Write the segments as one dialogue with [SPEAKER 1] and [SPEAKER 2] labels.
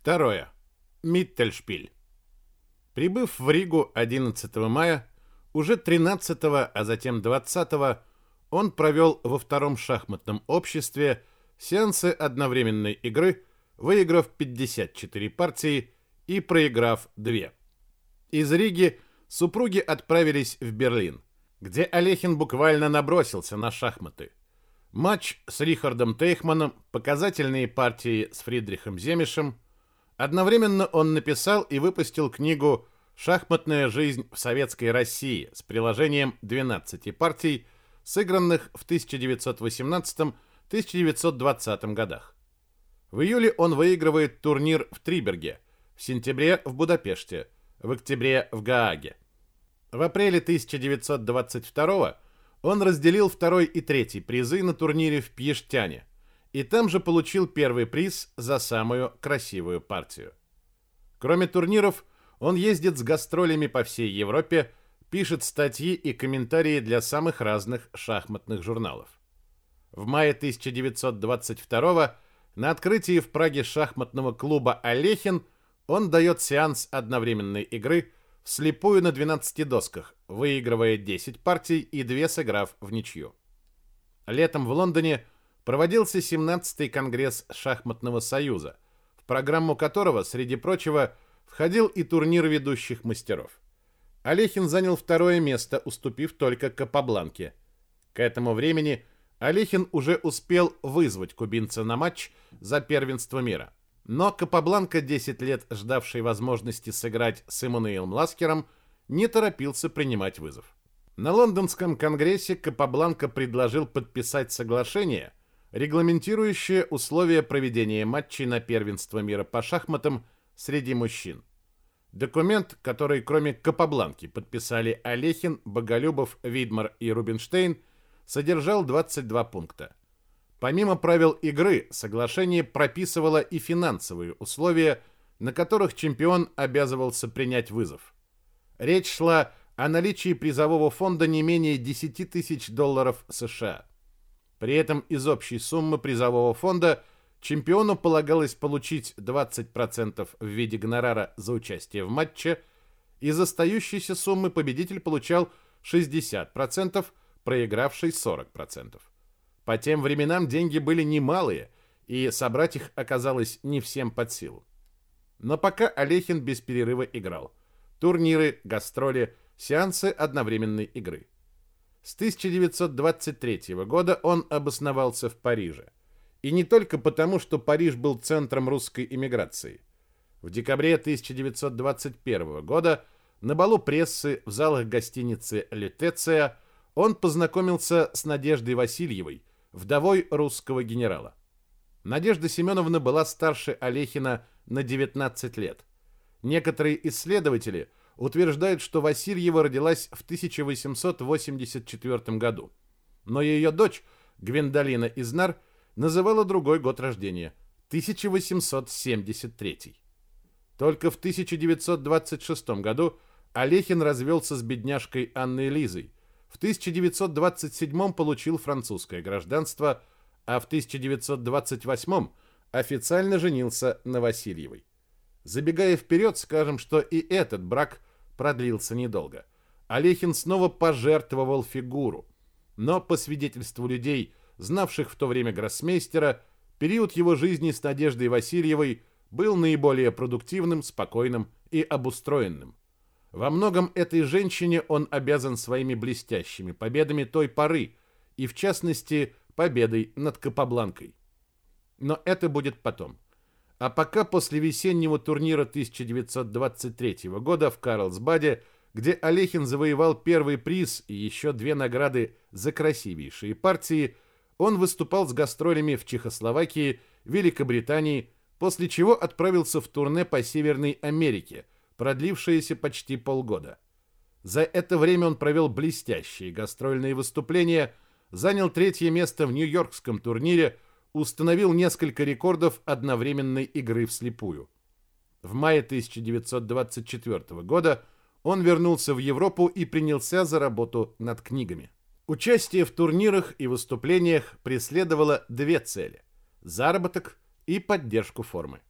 [SPEAKER 1] Второе. Миттельшпиль. Прибыв в Ригу 11 мая, уже 13, а затем 20 он провел во втором шахматном обществе сеансы одновременной игры, выиграв 54 партии и проиграв 2. Из Риги супруги отправились в Берлин, где Олехин буквально набросился на шахматы. Матч с Рихардом Тейхманом, показательные партии с Фридрихом Земишем. Одновременно он написал и выпустил книгу «Шахматная жизнь в Советской России» с приложением 12 партий, сыгранных в 1918-1920 годах. В июле он выигрывает турнир в Триберге, в сентябре в Будапеште, в октябре в Гааге. В апреле 1922 он разделил второй и третий призы на турнире в Пьештяне и там же получил первый приз за самую красивую партию. Кроме турниров, он ездит с гастролями по всей Европе, пишет статьи и комментарии для самых разных шахматных журналов. В мае 1922 на открытии в Праге шахматного клуба «Олехин» он дает сеанс одновременной игры вслепую на 12 досках, выигрывая 10 партий и 2 сыграв в ничью. Летом в Лондоне проводился 17-й конгресс шахматного союза, в программу которого, среди прочего, входил и турнир ведущих мастеров. Олехин занял второе место, уступив только Капабланке. К этому времени Олехин уже успел вызвать кубинца на матч за первенство мира. Но Капабланка, 10 лет ждавший возможности сыграть с Эммануэлом Ласкером, не торопился принимать вызов. На лондонском конгрессе Капабланка предложил подписать соглашение, регламентирующее условия проведения матчей на первенство мира по шахматам среди мужчин. Документ, который кроме Капабланки подписали Олехин, Боголюбов, Видмар и Рубинштейн, содержал 22 пункта. Помимо правил игры, соглашение прописывало и финансовые условия, на которых чемпион обязывался принять вызов. Речь шла о наличии призового фонда не менее 10 тысяч долларов США. При этом из общей суммы призового фонда чемпиону полагалось получить 20% в виде гонорара за участие в матче, из остающейся суммы победитель получал 60%, проигравший 40%. По тем временам деньги были немалые, и собрать их оказалось не всем под силу. Но пока Олехин без перерыва играл. Турниры, гастроли, сеансы одновременной игры. С 1923 года он обосновался в Париже. И не только потому, что Париж был центром русской эмиграции. В декабре 1921 года на балу прессы в залах гостиницы «Лютеция» он познакомился с Надеждой Васильевой, вдовой русского генерала. Надежда Семеновна была старше Олехина на 19 лет. Некоторые исследователи утверждают, что Васильева родилась в 1884 году. Но ее дочь, Гвендолина Изнар, называла другой год рождения – 1873. Только в 1926 году Олехин развелся с бедняжкой Анной Лизой – в 1927 получил французское гражданство, а в 1928 официально женился на Васильевой. Забегая вперед, скажем, что и этот брак продлился недолго. Олехин снова пожертвовал фигуру. Но, по свидетельству людей, знавших в то время гроссмейстера, период его жизни с Надеждой Васильевой был наиболее продуктивным, спокойным и обустроенным. Во многом этой женщине он обязан своими блестящими победами той поры, и в частности победой над Капабланкой. Но это будет потом. А пока после весеннего турнира 1923 года в Карлсбаде, где Олехин завоевал первый приз и еще две награды за красивейшие партии, он выступал с гастролями в Чехословакии, Великобритании, после чего отправился в турне по Северной Америке – продлившееся почти полгода. За это время он провел блестящие гастрольные выступления, занял третье место в Нью-Йоркском турнире, установил несколько рекордов одновременной игры вслепую. В мае 1924 года он вернулся в Европу и принялся за работу над книгами. Участие в турнирах и выступлениях преследовало две цели – заработок и поддержку формы.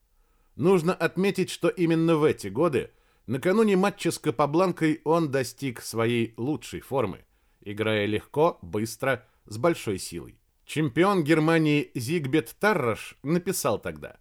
[SPEAKER 1] Нужно отметить, что именно в эти годы, накануне матча с Капабланкой, он достиг своей лучшей формы, играя легко, быстро, с большой силой. Чемпион Германии Зигбет Тарраш написал тогда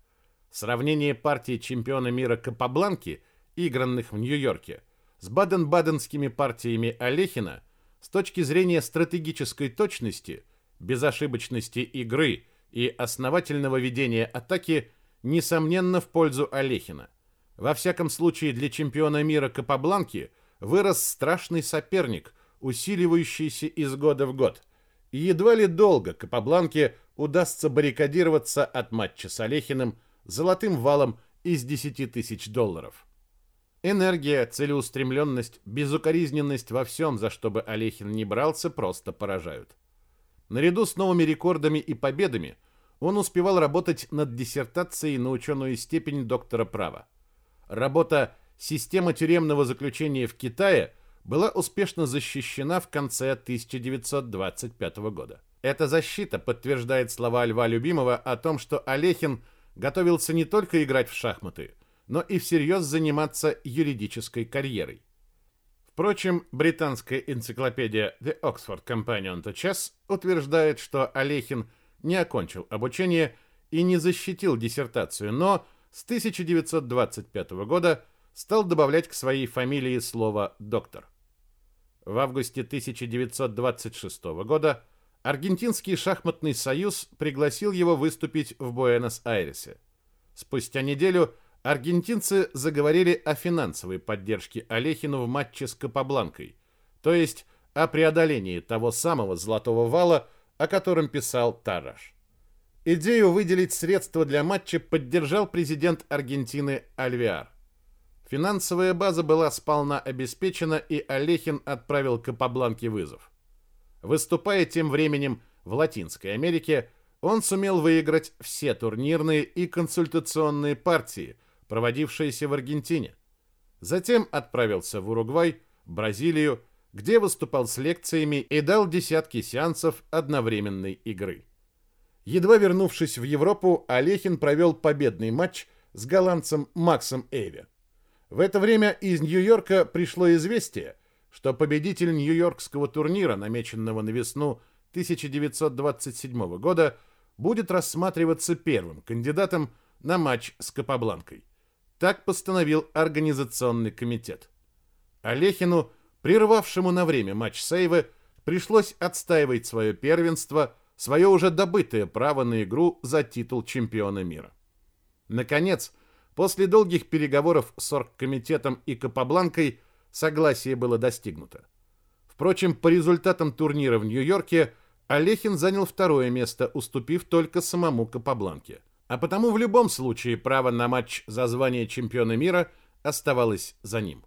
[SPEAKER 1] «Сравнение партии чемпиона мира Капабланки, игранных в Нью-Йорке, с баден-баденскими партиями Олехина с точки зрения стратегической точности, безошибочности игры и основательного ведения атаки несомненно в пользу Олехина. Во всяком случае для чемпиона мира Капабланки вырос страшный соперник, усиливающийся из года в год. И едва ли долго Капабланке удастся баррикадироваться от матча с Олехиным золотым валом из 10 тысяч долларов. Энергия, целеустремленность, безукоризненность во всем, за что бы Олехин не брался, просто поражают. Наряду с новыми рекордами и победами он успевал работать над диссертацией на ученую степень доктора права. Работа «Система тюремного заключения в Китае» была успешно защищена в конце 1925 года. Эта защита подтверждает слова Льва Любимого о том, что Олехин готовился не только играть в шахматы – но и всерьез заниматься юридической карьерой. Впрочем, британская энциклопедия The Oxford Companion to Chess утверждает, что Олехин не окончил обучение и не защитил диссертацию, но с 1925 года стал добавлять к своей фамилии слово «доктор». В августе 1926 года Аргентинский шахматный союз пригласил его выступить в Буэнос-Айресе. Спустя неделю – аргентинцы заговорили о финансовой поддержке Олехину в матче с Капабланкой, то есть о преодолении того самого золотого вала, о котором писал Тараш. Идею выделить средства для матча поддержал президент Аргентины Альвиар. Финансовая база была сполна обеспечена, и Олехин отправил Капабланке вызов. Выступая тем временем в Латинской Америке, он сумел выиграть все турнирные и консультационные партии – проводившиеся в Аргентине. Затем отправился в Уругвай, Бразилию, где выступал с лекциями и дал десятки сеансов одновременной игры. Едва вернувшись в Европу, Олехин провел победный матч с голландцем Максом Эйве. В это время из Нью-Йорка пришло известие, что победитель Нью-Йоркского турнира, намеченного на весну 1927 года, будет рассматриваться первым кандидатом на матч с Капабланкой. Так постановил организационный комитет. Олехину, прервавшему на время матч сейвы, пришлось отстаивать свое первенство, свое уже добытое право на игру за титул чемпиона мира. Наконец, после долгих переговоров с оргкомитетом и Капабланкой согласие было достигнуто. Впрочем, по результатам турнира в Нью-Йорке Олехин занял второе место, уступив только самому Капабланке. А потому в любом случае право на матч за звание чемпиона мира оставалось за ним.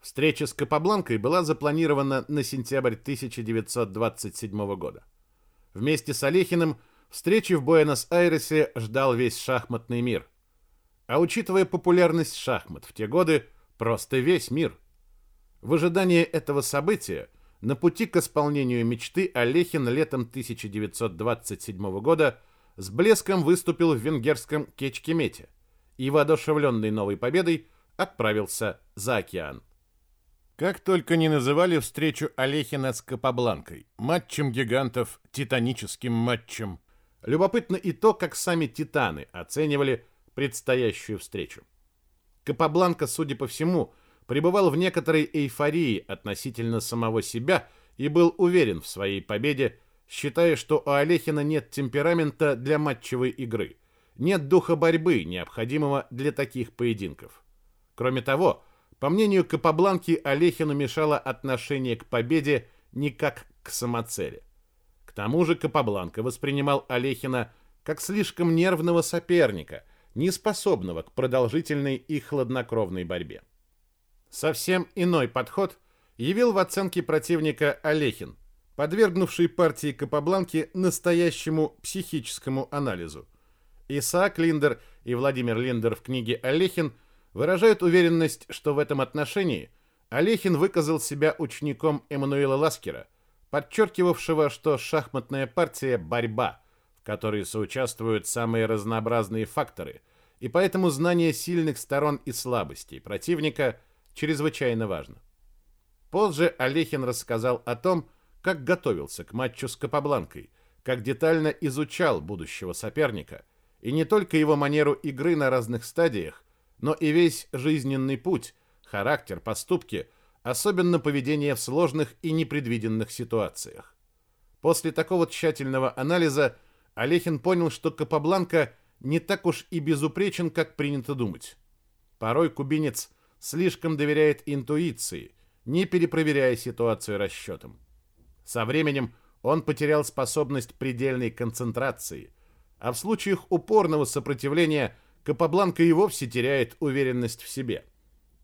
[SPEAKER 1] Встреча с Капабланкой была запланирована на сентябрь 1927 года. Вместе с Олехиным встречи в Буэнос-Айресе ждал весь шахматный мир. А учитывая популярность шахмат в те годы, просто весь мир. В ожидании этого события на пути к исполнению мечты Олехин летом 1927 года – с блеском выступил в венгерском Кечкемете и, воодушевленный новой победой, отправился за океан. Как только не называли встречу Олехина с Капабланкой, матчем гигантов, титаническим матчем, любопытно и то, как сами титаны оценивали предстоящую встречу. Капабланка, судя по всему, пребывал в некоторой эйфории относительно самого себя и был уверен в своей победе считая, что у Олехина нет темперамента для матчевой игры, нет духа борьбы, необходимого для таких поединков. Кроме того, по мнению Капабланки, Олехину мешало отношение к победе не как к самоцели. К тому же Капабланка воспринимал Олехина как слишком нервного соперника, не способного к продолжительной и хладнокровной борьбе. Совсем иной подход явил в оценке противника Олехин – подвергнувший партии Капабланки настоящему психическому анализу. Исаак Линдер и Владимир Линдер в книге «Олехин» выражают уверенность, что в этом отношении Олехин выказал себя учеником Эммануила Ласкера, подчеркивавшего, что шахматная партия – борьба, которой соучаствуют самые разнообразные факторы, и поэтому знание сильных сторон и слабостей противника чрезвычайно важно. Позже Олехин рассказал о том, как готовился к матчу с Капабланкой, как детально изучал будущего соперника, и не только его манеру игры на разных стадиях, но и весь жизненный путь, характер, поступки, особенно поведение в сложных и непредвиденных ситуациях. После такого тщательного анализа Олехин понял, что Капабланка не так уж и безупречен, как принято думать. Порой кубинец слишком доверяет интуиции, не перепроверяя ситуацию расчетом. Со временем он потерял способность предельной концентрации, а в случаях упорного сопротивления Капабланка и вовсе теряет уверенность в себе.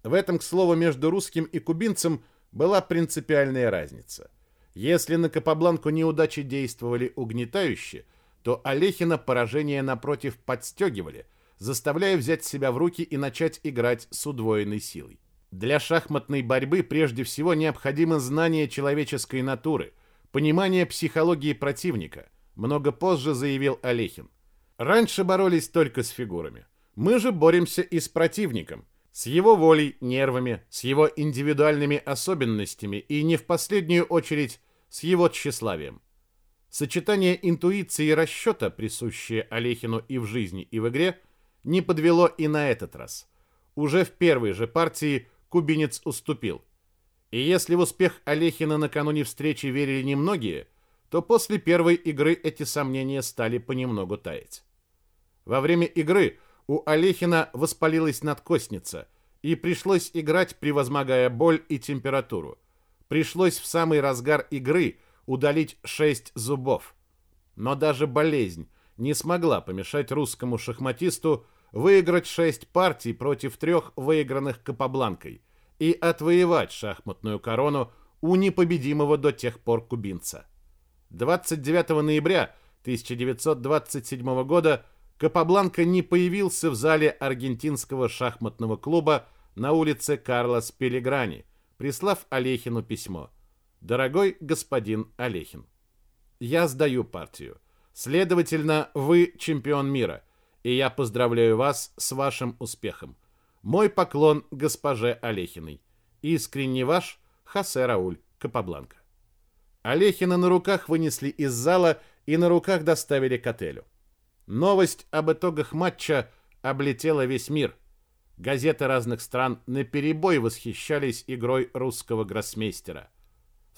[SPEAKER 1] В этом, к слову, между русским и кубинцем была принципиальная разница. Если на Капабланку неудачи действовали угнетающе, то Олехина поражения напротив подстегивали, заставляя взять себя в руки и начать играть с удвоенной силой. Для шахматной борьбы прежде всего необходимо знание человеческой натуры, понимание психологии противника, много позже заявил Олехин. Раньше боролись только с фигурами. Мы же боремся и с противником, с его волей, нервами, с его индивидуальными особенностями и не в последнюю очередь с его тщеславием. Сочетание интуиции и расчета, присущее Олехину и в жизни, и в игре, не подвело и на этот раз. Уже в первой же партии кубинец уступил. И если в успех Олехина накануне встречи верили немногие, то после первой игры эти сомнения стали понемногу таять. Во время игры у Олехина воспалилась надкостница, и пришлось играть, превозмогая боль и температуру. Пришлось в самый разгар игры удалить шесть зубов. Но даже болезнь не смогла помешать русскому шахматисту выиграть шесть партий против трех выигранных Капабланкой и отвоевать шахматную корону у непобедимого до тех пор кубинца. 29 ноября 1927 года Капабланка не появился в зале аргентинского шахматного клуба на улице Карлос Пелеграни, прислав Олехину письмо. «Дорогой господин Олехин, я сдаю партию. Следовательно, вы чемпион мира – и я поздравляю вас с вашим успехом. Мой поклон госпоже Олехиной. Искренне ваш Хосе Рауль Капабланка. Олехина на руках вынесли из зала и на руках доставили к отелю. Новость об итогах матча облетела весь мир. Газеты разных стран наперебой восхищались игрой русского гроссмейстера.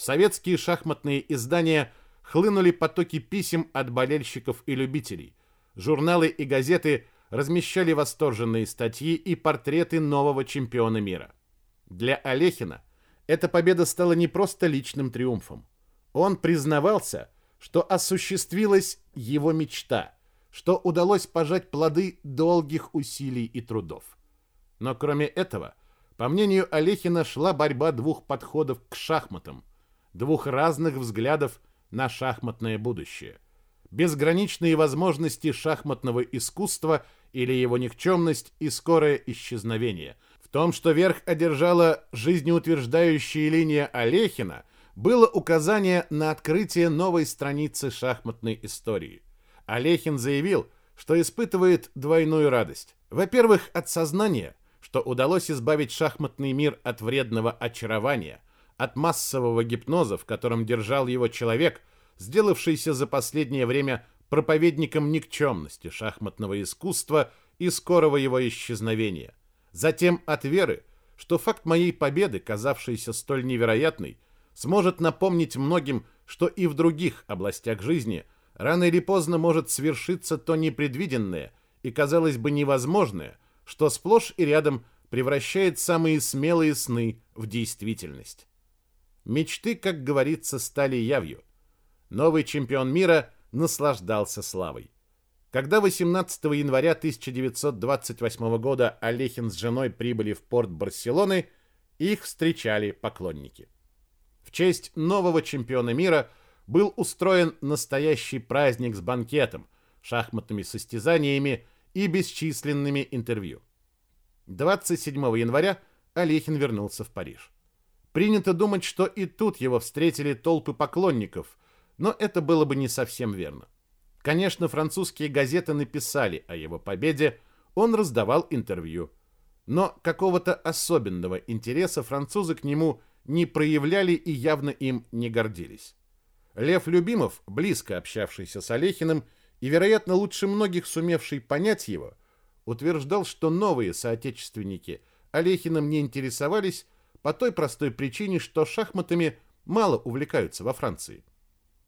[SPEAKER 1] Советские шахматные издания хлынули потоки писем от болельщиков и любителей – журналы и газеты размещали восторженные статьи и портреты нового чемпиона мира. Для Олехина эта победа стала не просто личным триумфом. Он признавался, что осуществилась его мечта, что удалось пожать плоды долгих усилий и трудов. Но кроме этого, по мнению Олехина, шла борьба двух подходов к шахматам, двух разных взглядов на шахматное будущее – безграничные возможности шахматного искусства или его никчемность и скорое исчезновение. В том, что верх одержала жизнеутверждающая линия Олехина, было указание на открытие новой страницы шахматной истории. Олехин заявил, что испытывает двойную радость. Во-первых, от сознания, что удалось избавить шахматный мир от вредного очарования, от массового гипноза, в котором держал его человек – сделавшийся за последнее время проповедником никчемности шахматного искусства и скорого его исчезновения. Затем от веры, что факт моей победы, казавшийся столь невероятной, сможет напомнить многим, что и в других областях жизни рано или поздно может свершиться то непредвиденное и, казалось бы, невозможное, что сплошь и рядом превращает самые смелые сны в действительность. Мечты, как говорится, стали явью – новый чемпион мира наслаждался славой. Когда 18 января 1928 года Олехин с женой прибыли в порт Барселоны, их встречали поклонники. В честь нового чемпиона мира был устроен настоящий праздник с банкетом, шахматными состязаниями и бесчисленными интервью. 27 января Олехин вернулся в Париж. Принято думать, что и тут его встретили толпы поклонников, но это было бы не совсем верно. Конечно, французские газеты написали о его победе, он раздавал интервью. Но какого-то особенного интереса французы к нему не проявляли и явно им не гордились. Лев Любимов, близко общавшийся с Олехиным и, вероятно, лучше многих сумевший понять его, утверждал, что новые соотечественники Олехиным не интересовались по той простой причине, что шахматами мало увлекаются во Франции.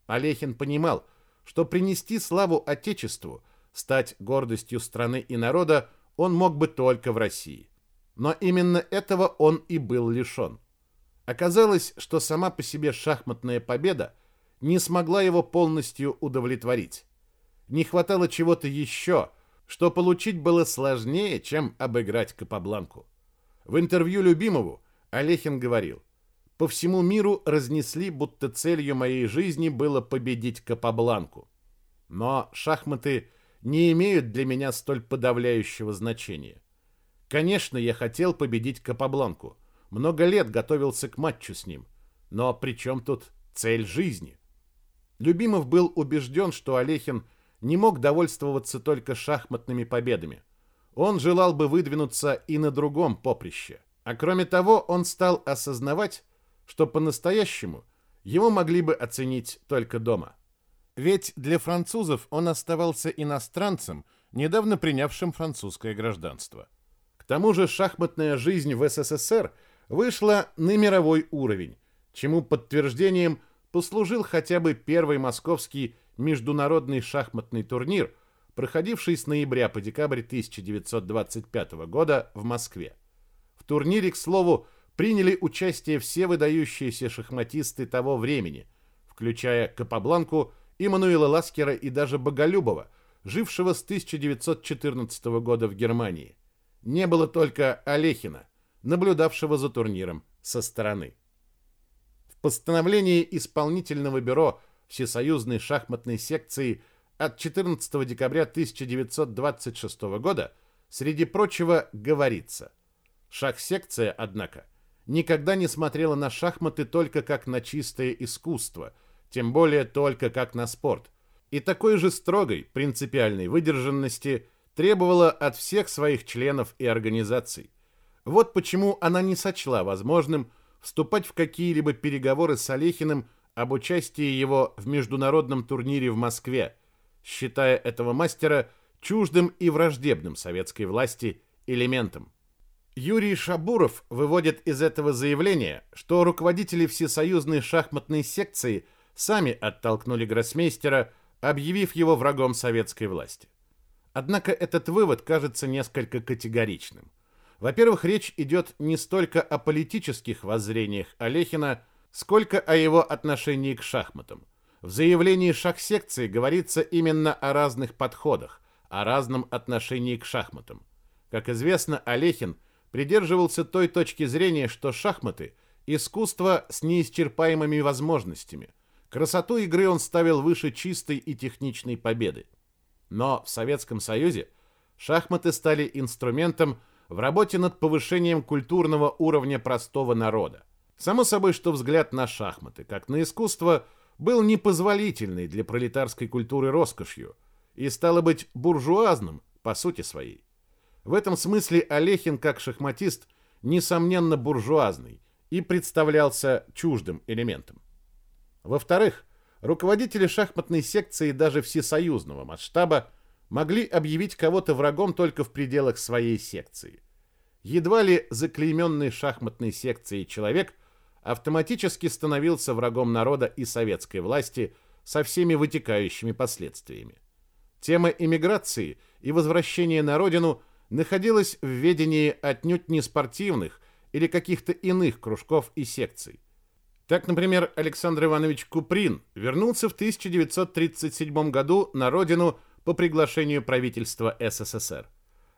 [SPEAKER 1] Олехин понимал, что принести славу Отечеству, стать гордостью страны и народа он мог бы только в России. Но именно этого он и был лишен. Оказалось, что сама по себе шахматная победа не смогла его полностью удовлетворить. Не хватало чего-то еще, что получить было сложнее, чем обыграть Капабланку. В интервью любимому Олехин говорил, «По всему миру разнесли, будто целью моей жизни было победить Капабланку. Но шахматы не имеют для меня столь подавляющего значения. Конечно, я хотел победить Капабланку. Много лет готовился к матчу с ним. Но при чем тут цель жизни?» Любимов был убежден, что Олехин не мог довольствоваться только шахматными победами. Он желал бы выдвинуться и на другом поприще. А кроме того, он стал осознавать, что по-настоящему его могли бы оценить только дома. Ведь для французов он оставался иностранцем, недавно принявшим французское гражданство. К тому же шахматная жизнь в СССР вышла на мировой уровень, чему подтверждением послужил хотя бы первый московский международный шахматный турнир, проходивший с ноября по декабрь 1925 года в Москве. В турнире, к слову, приняли участие все выдающиеся шахматисты того времени, включая Капабланку, Иммануила Ласкера и даже Боголюбова, жившего с 1914 года в Германии. Не было только Олехина, наблюдавшего за турниром со стороны. В постановлении исполнительного бюро Всесоюзной шахматной секции от 14 декабря 1926 года, среди прочего, говорится – Шах-секция, однако, никогда не смотрела на шахматы только как на чистое искусство, тем более только как на спорт. И такой же строгой, принципиальной выдержанности требовала от всех своих членов и организаций. Вот почему она не сочла возможным вступать в какие-либо переговоры с Олехиным об участии его в международном турнире в Москве, считая этого мастера чуждым и враждебным советской власти элементом. Юрий Шабуров выводит из этого заявления, что руководители Всесоюзной шахматной секции сами оттолкнули гроссмейстера, объявив его врагом советской власти. Однако этот вывод кажется несколько категоричным. Во-первых, речь идет не столько о политических воззрениях Олехина, сколько о его отношении к шахматам. В заявлении шахсекции говорится именно о разных подходах, о разном отношении к шахматам. Как известно, Олехин – придерживался той точки зрения, что шахматы – искусство с неисчерпаемыми возможностями. Красоту игры он ставил выше чистой и техничной победы. Но в Советском Союзе шахматы стали инструментом в работе над повышением культурного уровня простого народа. Само собой, что взгляд на шахматы, как на искусство, был непозволительный для пролетарской культуры роскошью и, стало быть, буржуазным по сути своей. В этом смысле Олехин, как шахматист, несомненно буржуазный и представлялся чуждым элементом. Во-вторых, руководители шахматной секции даже всесоюзного масштаба могли объявить кого-то врагом только в пределах своей секции. Едва ли заклейменный шахматной секцией человек автоматически становился врагом народа и советской власти со всеми вытекающими последствиями. Тема иммиграции и возвращения на родину – находилась в ведении отнюдь не спортивных или каких-то иных кружков и секций. Так, например, Александр Иванович Куприн вернулся в 1937 году на родину по приглашению правительства СССР.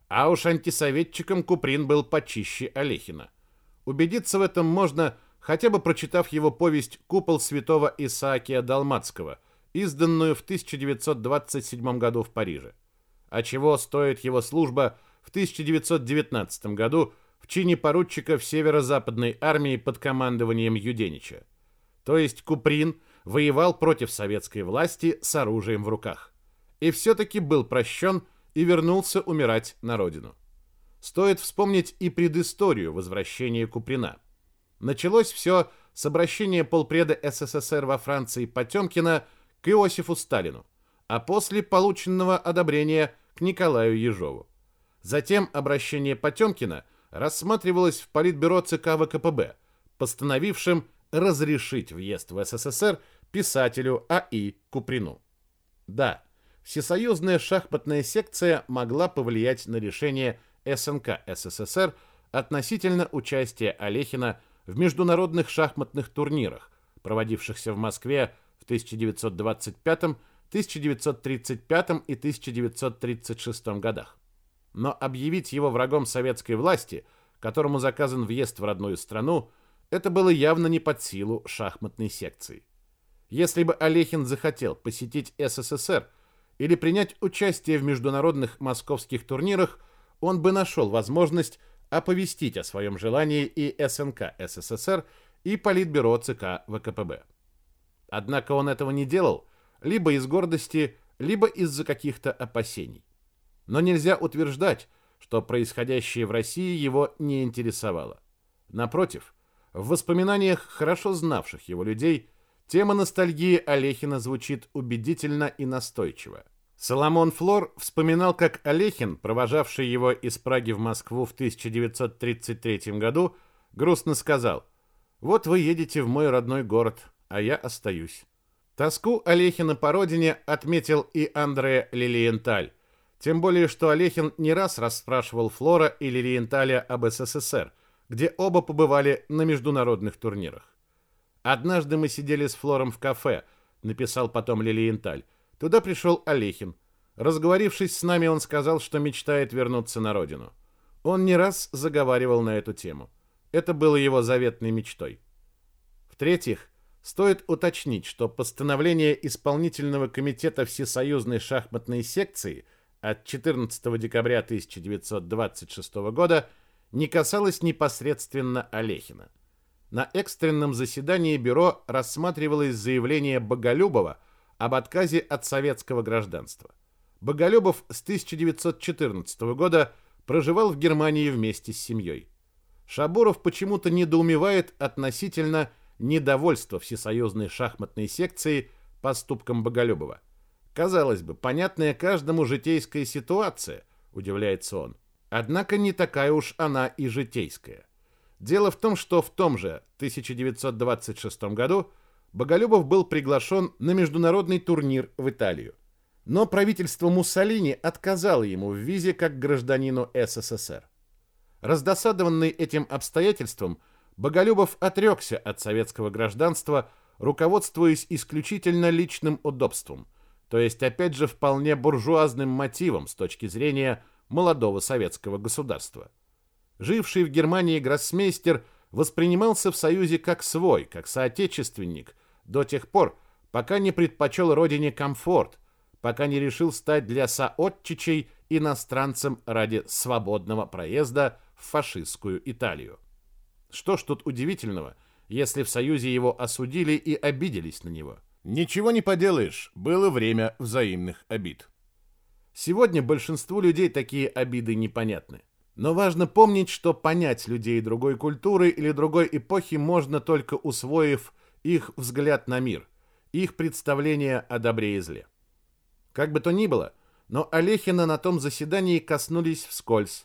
[SPEAKER 1] А уж антисоветчиком Куприн был почище Олехина. Убедиться в этом можно, хотя бы прочитав его повесть «Купол святого Исаакия Далматского», изданную в 1927 году в Париже. А чего стоит его служба в 1919 году в чине поручика в северо-западной армии под командованием Юденича. То есть Куприн воевал против советской власти с оружием в руках. И все-таки был прощен и вернулся умирать на родину. Стоит вспомнить и предысторию возвращения Куприна. Началось все с обращения полпреда СССР во Франции Потемкина к Иосифу Сталину, а после полученного одобрения к Николаю Ежову. Затем обращение Потемкина рассматривалось в Политбюро ЦК ВКПБ, постановившим разрешить въезд в СССР писателю А.И. Куприну. Да, всесоюзная шахматная секция могла повлиять на решение СНК СССР относительно участия Олехина в международных шахматных турнирах, проводившихся в Москве в 1925, 1935 и 1936 годах. Но объявить его врагом советской власти, которому заказан въезд в родную страну, это было явно не под силу шахматной секции. Если бы Олехин захотел посетить СССР или принять участие в международных московских турнирах, он бы нашел возможность оповестить о своем желании и СНК СССР, и Политбюро ЦК ВКПБ. Однако он этого не делал, либо из гордости, либо из-за каких-то опасений. Но нельзя утверждать, что происходящее в России его не интересовало. Напротив, в воспоминаниях хорошо знавших его людей тема ностальгии Олехина звучит убедительно и настойчиво. Соломон Флор вспоминал, как Олехин, провожавший его из Праги в Москву в 1933 году, грустно сказал «Вот вы едете в мой родной город, а я остаюсь». Тоску Олехина по родине отметил и Андре Лилиенталь, тем более, что Олехин не раз расспрашивал Флора и Лилиенталя об СССР, где оба побывали на международных турнирах. «Однажды мы сидели с Флором в кафе», — написал потом Лилиенталь, Туда пришел Олехин. Разговорившись с нами, он сказал, что мечтает вернуться на родину. Он не раз заговаривал на эту тему. Это было его заветной мечтой. В-третьих, стоит уточнить, что постановление Исполнительного комитета Всесоюзной шахматной секции от 14 декабря 1926 года не касалось непосредственно Олехина. На экстренном заседании бюро рассматривалось заявление Боголюбова об отказе от советского гражданства. Боголюбов с 1914 года проживал в Германии вместе с семьей. Шабуров почему-то недоумевает относительно недовольства Всесоюзной шахматной секции поступком Боголюбова. Казалось бы, понятная каждому житейская ситуация, удивляется он. Однако не такая уж она и житейская. Дело в том, что в том же 1926 году Боголюбов был приглашен на международный турнир в Италию. Но правительство Муссолини отказало ему в визе как гражданину СССР. Раздосадованный этим обстоятельством, Боголюбов отрекся от советского гражданства, руководствуясь исключительно личным удобством, то есть опять же вполне буржуазным мотивом с точки зрения молодого советского государства. Живший в Германии гроссмейстер воспринимался в Союзе как свой, как соотечественник – до тех пор, пока не предпочел родине комфорт, пока не решил стать для соотчичей иностранцем ради свободного проезда в фашистскую Италию. Что ж тут удивительного, если в Союзе его осудили и обиделись на него? Ничего не поделаешь, было время взаимных обид. Сегодня большинству людей такие обиды непонятны. Но важно помнить, что понять людей другой культуры или другой эпохи можно только усвоив их взгляд на мир, их представление о добре и зле. Как бы то ни было, но Олехина на том заседании коснулись вскользь,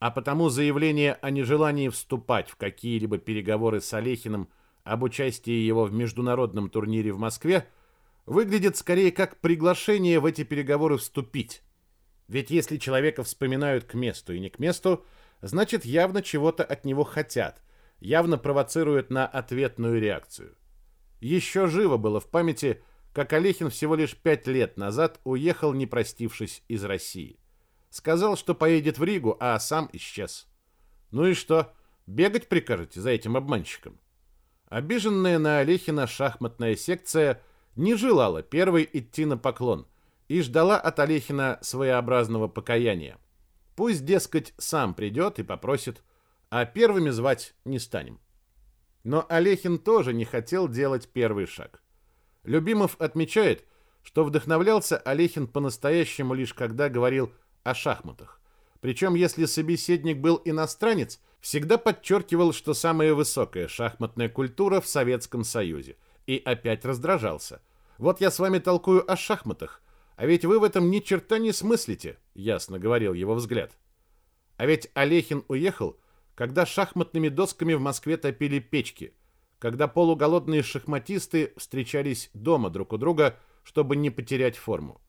[SPEAKER 1] а потому заявление о нежелании вступать в какие-либо переговоры с Олехиным об участии его в международном турнире в Москве выглядит скорее как приглашение в эти переговоры вступить. Ведь если человека вспоминают к месту и не к месту, значит явно чего-то от него хотят, явно провоцирует на ответную реакцию. Еще живо было в памяти, как Олехин всего лишь пять лет назад уехал, не простившись, из России. Сказал, что поедет в Ригу, а сам исчез. Ну и что, бегать прикажете за этим обманщиком? Обиженная на Олехина шахматная секция не желала первой идти на поклон и ждала от Олехина своеобразного покаяния. Пусть, дескать, сам придет и попросит а первыми звать не станем. Но Олехин тоже не хотел делать первый шаг. Любимов отмечает, что вдохновлялся Олехин по-настоящему лишь когда говорил о шахматах. Причем, если собеседник был иностранец, всегда подчеркивал, что самая высокая шахматная культура в Советском Союзе. И опять раздражался. Вот я с вами толкую о шахматах, а ведь вы в этом ни черта не смыслите, ясно говорил его взгляд. А ведь Олехин уехал, когда шахматными досками в Москве топили печки, когда полуголодные шахматисты встречались дома друг у друга, чтобы не потерять форму.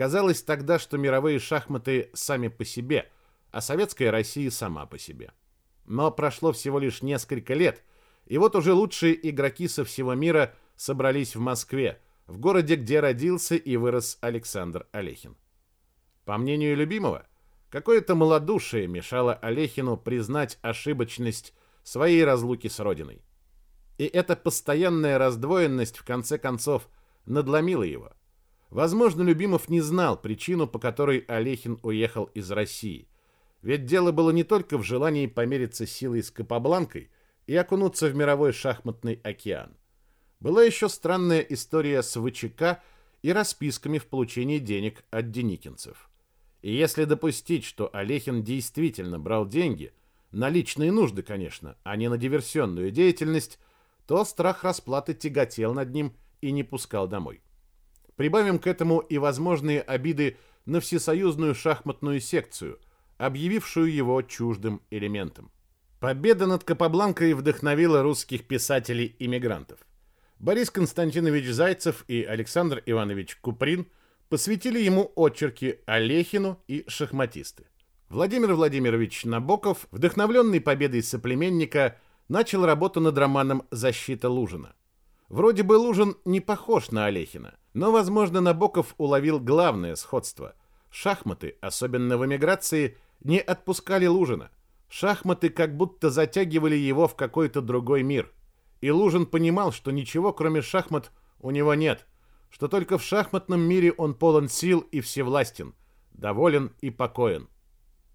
[SPEAKER 1] Казалось тогда, что мировые шахматы сами по себе, а советская Россия сама по себе. Но прошло всего лишь несколько лет, и вот уже лучшие игроки со всего мира собрались в Москве, в городе, где родился и вырос Александр Олехин. По мнению любимого, какое-то малодушие мешало Олехину признать ошибочность своей разлуки с родиной. И эта постоянная раздвоенность в конце концов надломила его. Возможно, Любимов не знал причину, по которой Олехин уехал из России. Ведь дело было не только в желании помериться силой с Капабланкой и окунуться в мировой шахматный океан. Была еще странная история с ВЧК и расписками в получении денег от деникинцев. И если допустить, что Олехин действительно брал деньги, на личные нужды, конечно, а не на диверсионную деятельность, то страх расплаты тяготел над ним и не пускал домой. Прибавим к этому и возможные обиды на всесоюзную шахматную секцию, объявившую его чуждым элементом. Победа над Капабланкой вдохновила русских писателей-иммигрантов. Борис Константинович Зайцев и Александр Иванович Куприн посвятили ему очерки Олехину и шахматисты. Владимир Владимирович Набоков, вдохновленный победой соплеменника, начал работу над романом «Защита Лужина». Вроде бы Лужин не похож на Олехина, но, возможно, Набоков уловил главное сходство. Шахматы, особенно в эмиграции, не отпускали Лужина. Шахматы как будто затягивали его в какой-то другой мир – и Лужин понимал, что ничего, кроме шахмат, у него нет, что только в шахматном мире он полон сил и всевластен, доволен и покоен.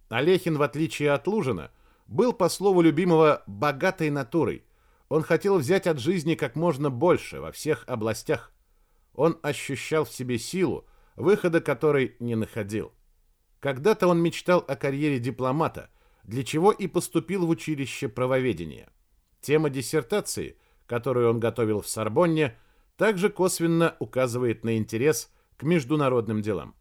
[SPEAKER 1] Олехин, в отличие от Лужина, был, по слову любимого, богатой натурой. Он хотел взять от жизни как можно больше во всех областях. Он ощущал в себе силу, выхода которой не находил. Когда-то он мечтал о карьере дипломата, для чего и поступил в училище правоведения. Тема диссертации, которую он готовил в Сорбонне, также косвенно указывает на интерес к международным делам.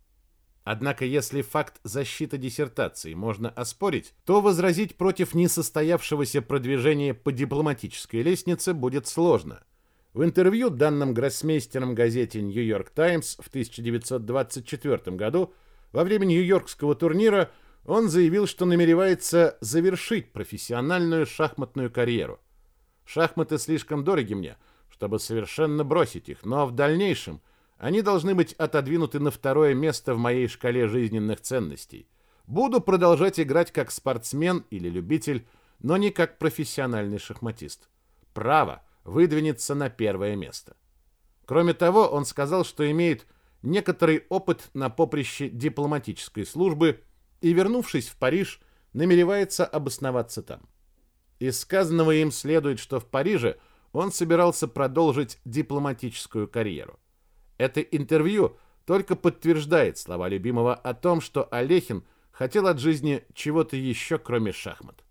[SPEAKER 1] Однако, если факт защиты диссертации можно оспорить, то возразить против несостоявшегося продвижения по дипломатической лестнице будет сложно. В интервью, данном гроссмейстером газете «Нью-Йорк Таймс» в 1924 году, во время Нью-Йоркского турнира, он заявил, что намеревается завершить профессиональную шахматную карьеру. Шахматы слишком дороги мне, чтобы совершенно бросить их, но в дальнейшем они должны быть отодвинуты на второе место в моей шкале жизненных ценностей. Буду продолжать играть как спортсмен или любитель, но не как профессиональный шахматист. Право выдвинется на первое место. Кроме того, он сказал, что имеет некоторый опыт на поприще дипломатической службы и, вернувшись в Париж, намеревается обосноваться там. Из сказанного им следует, что в Париже он собирался продолжить дипломатическую карьеру. Это интервью только подтверждает слова любимого о том, что Олехин хотел от жизни чего-то еще, кроме шахмат.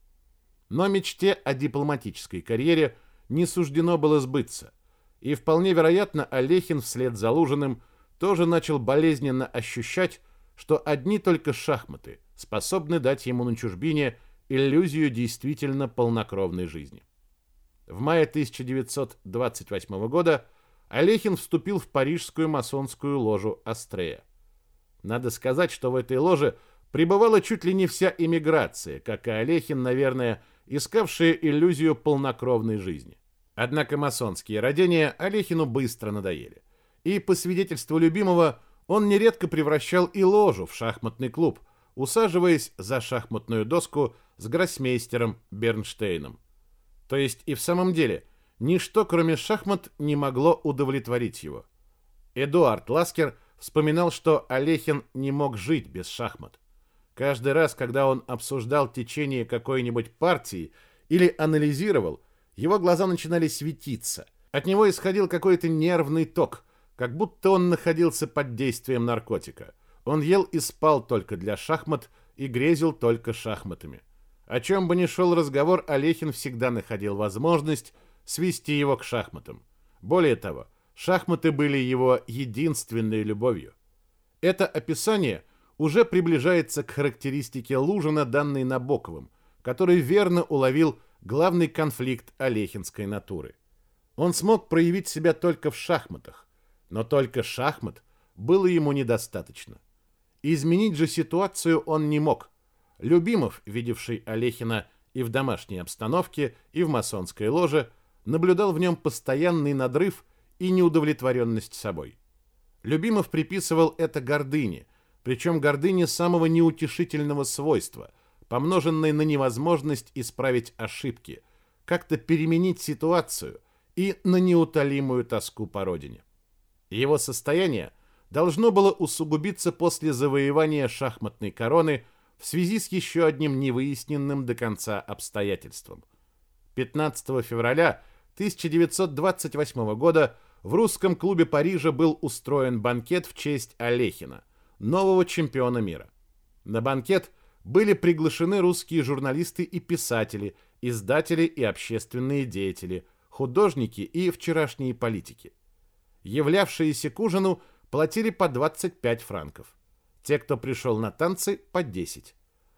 [SPEAKER 1] Но мечте о дипломатической карьере не суждено было сбыться, и вполне вероятно Олехин вслед за Лужиным тоже начал болезненно ощущать, что одни только шахматы способны дать ему на чужбине – иллюзию действительно полнокровной жизни. В мае 1928 года Олехин вступил в парижскую масонскую ложу Астрея. Надо сказать, что в этой ложе пребывала чуть ли не вся эмиграция, как и Олехин, наверное, искавшая иллюзию полнокровной жизни. Однако масонские родения Олехину быстро надоели. И, по свидетельству любимого, он нередко превращал и ложу в шахматный клуб, усаживаясь за шахматную доску с гроссмейстером Бернштейном. То есть и в самом деле ничто, кроме шахмат, не могло удовлетворить его. Эдуард Ласкер вспоминал, что Олехин не мог жить без шахмат. Каждый раз, когда он обсуждал течение какой-нибудь партии или анализировал, его глаза начинали светиться. От него исходил какой-то нервный ток, как будто он находился под действием наркотика. Он ел и спал только для шахмат и грезил только шахматами. О чем бы ни шел разговор, Олехин всегда находил возможность свести его к шахматам. Более того, шахматы были его единственной любовью. Это описание уже приближается к характеристике Лужина, данной Набоковым, который верно уловил главный конфликт олехинской натуры. Он смог проявить себя только в шахматах, но только шахмат было ему недостаточно. Изменить же ситуацию он не мог. Любимов, видевший Олехина и в домашней обстановке, и в масонской ложе, наблюдал в нем постоянный надрыв и неудовлетворенность собой. Любимов приписывал это гордыне, причем гордыне самого неутешительного свойства, помноженной на невозможность исправить ошибки, как-то переменить ситуацию и на неутолимую тоску по родине. Его состояние должно было усугубиться после завоевания шахматной короны в связи с еще одним невыясненным до конца обстоятельством. 15 февраля 1928 года в русском клубе Парижа был устроен банкет в честь Олехина, нового чемпиона мира. На банкет были приглашены русские журналисты и писатели, издатели и общественные деятели, художники и вчерашние политики. Являвшиеся к ужину платили по 25 франков. Те, кто пришел на танцы, по 10.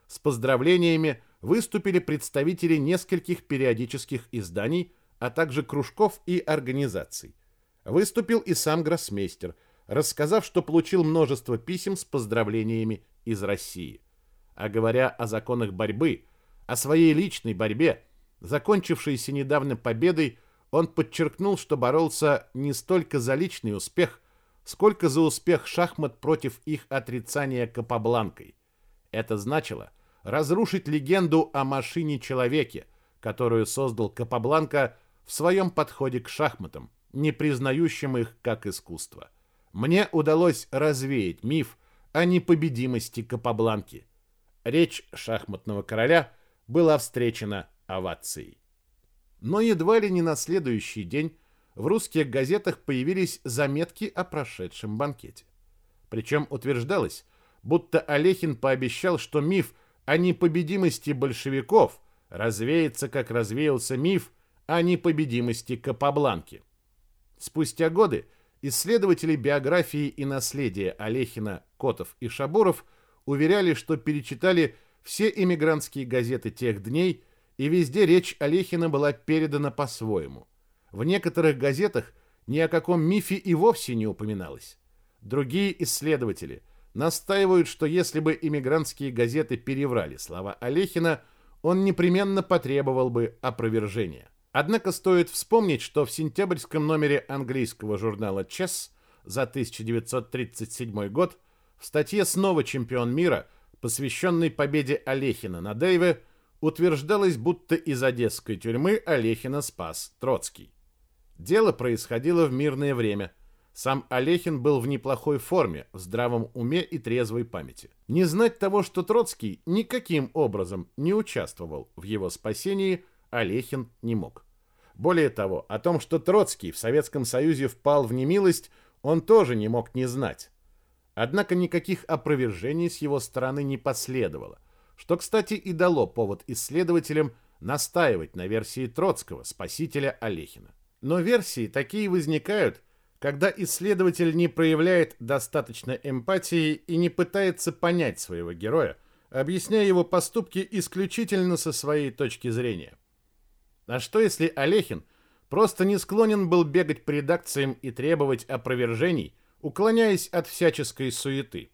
[SPEAKER 1] С поздравлениями выступили представители нескольких периодических изданий, а также кружков и организаций. Выступил и сам гроссмейстер, рассказав, что получил множество писем с поздравлениями из России. А говоря о законах борьбы, о своей личной борьбе, закончившейся недавно победой, он подчеркнул, что боролся не столько за личный успех, сколько за успех шахмат против их отрицания Капабланкой. Это значило разрушить легенду о машине-человеке, которую создал Капабланка в своем подходе к шахматам, не признающим их как искусство. Мне удалось развеять миф о непобедимости Капабланки. Речь шахматного короля была встречена овацией. Но едва ли не на следующий день в русских газетах появились заметки о прошедшем банкете. Причем утверждалось, будто Олехин пообещал, что миф о непобедимости большевиков развеется, как развеялся миф о непобедимости Капабланки. Спустя годы исследователи биографии и наследия Олехина, Котов и Шабуров уверяли, что перечитали все эмигрантские газеты тех дней, и везде речь Олехина была передана по-своему. В некоторых газетах ни о каком мифе и вовсе не упоминалось. Другие исследователи настаивают, что если бы эмигрантские газеты переврали слова Олехина, он непременно потребовал бы опровержения. Однако стоит вспомнить, что в сентябрьском номере английского журнала Chess за 1937 год в статье «Снова чемпион мира», посвященной победе Олехина на Дейве, утверждалось, будто из одесской тюрьмы Олехина спас Троцкий. Дело происходило в мирное время. Сам Олехин был в неплохой форме, в здравом уме и трезвой памяти. Не знать того, что Троцкий никаким образом не участвовал в его спасении, Олехин не мог. Более того, о том, что Троцкий в Советском Союзе впал в немилость, он тоже не мог не знать. Однако никаких опровержений с его стороны не последовало, что, кстати, и дало повод исследователям настаивать на версии Троцкого, спасителя Олехина. Но версии такие возникают, когда исследователь не проявляет достаточно эмпатии и не пытается понять своего героя, объясняя его поступки исключительно со своей точки зрения. А что если Олехин просто не склонен был бегать по редакциям и требовать опровержений, уклоняясь от всяческой суеты?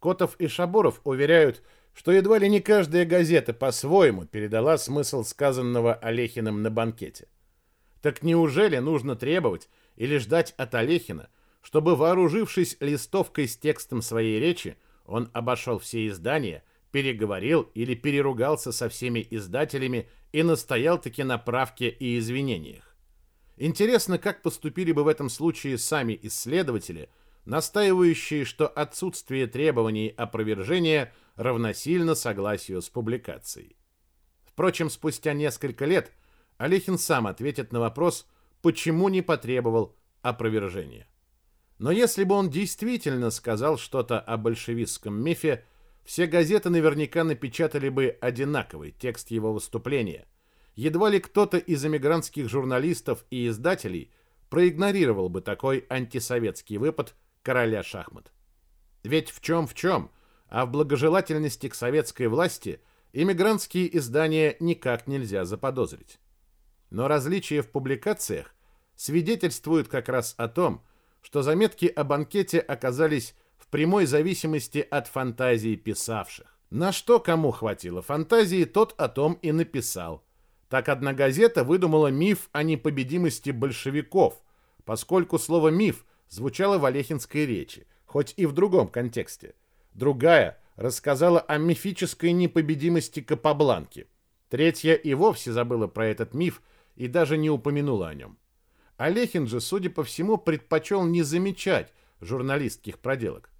[SPEAKER 1] Котов и Шабуров уверяют, что едва ли не каждая газета по-своему передала смысл сказанного Олехиным на банкете. Так неужели нужно требовать или ждать от Олехина, чтобы, вооружившись листовкой с текстом своей речи, он обошел все издания, переговорил или переругался со всеми издателями и настоял-таки на правке и извинениях. Интересно, как поступили бы в этом случае сами исследователи, настаивающие, что отсутствие требований опровержения равносильно согласию с публикацией. Впрочем, спустя несколько лет Олехин сам ответит на вопрос, почему не потребовал опровержения. Но если бы он действительно сказал что-то о большевистском мифе, все газеты наверняка напечатали бы одинаковый текст его выступления. Едва ли кто-то из эмигрантских журналистов и издателей проигнорировал бы такой антисоветский выпад короля шахмат. Ведь в чем в чем, а в благожелательности к советской власти иммигрантские издания никак нельзя заподозрить. Но различия в публикациях свидетельствуют как раз о том, что заметки о банкете оказались в прямой зависимости от фантазии писавших. На что кому хватило фантазии, тот о том и написал. Так одна газета выдумала миф о непобедимости большевиков, поскольку слово «миф» звучало в Олехинской речи, хоть и в другом контексте. Другая рассказала о мифической непобедимости Капабланки. Третья и вовсе забыла про этот миф и даже не упомянула о нем. Олехин же, судя по всему, предпочел не замечать журналистских проделок.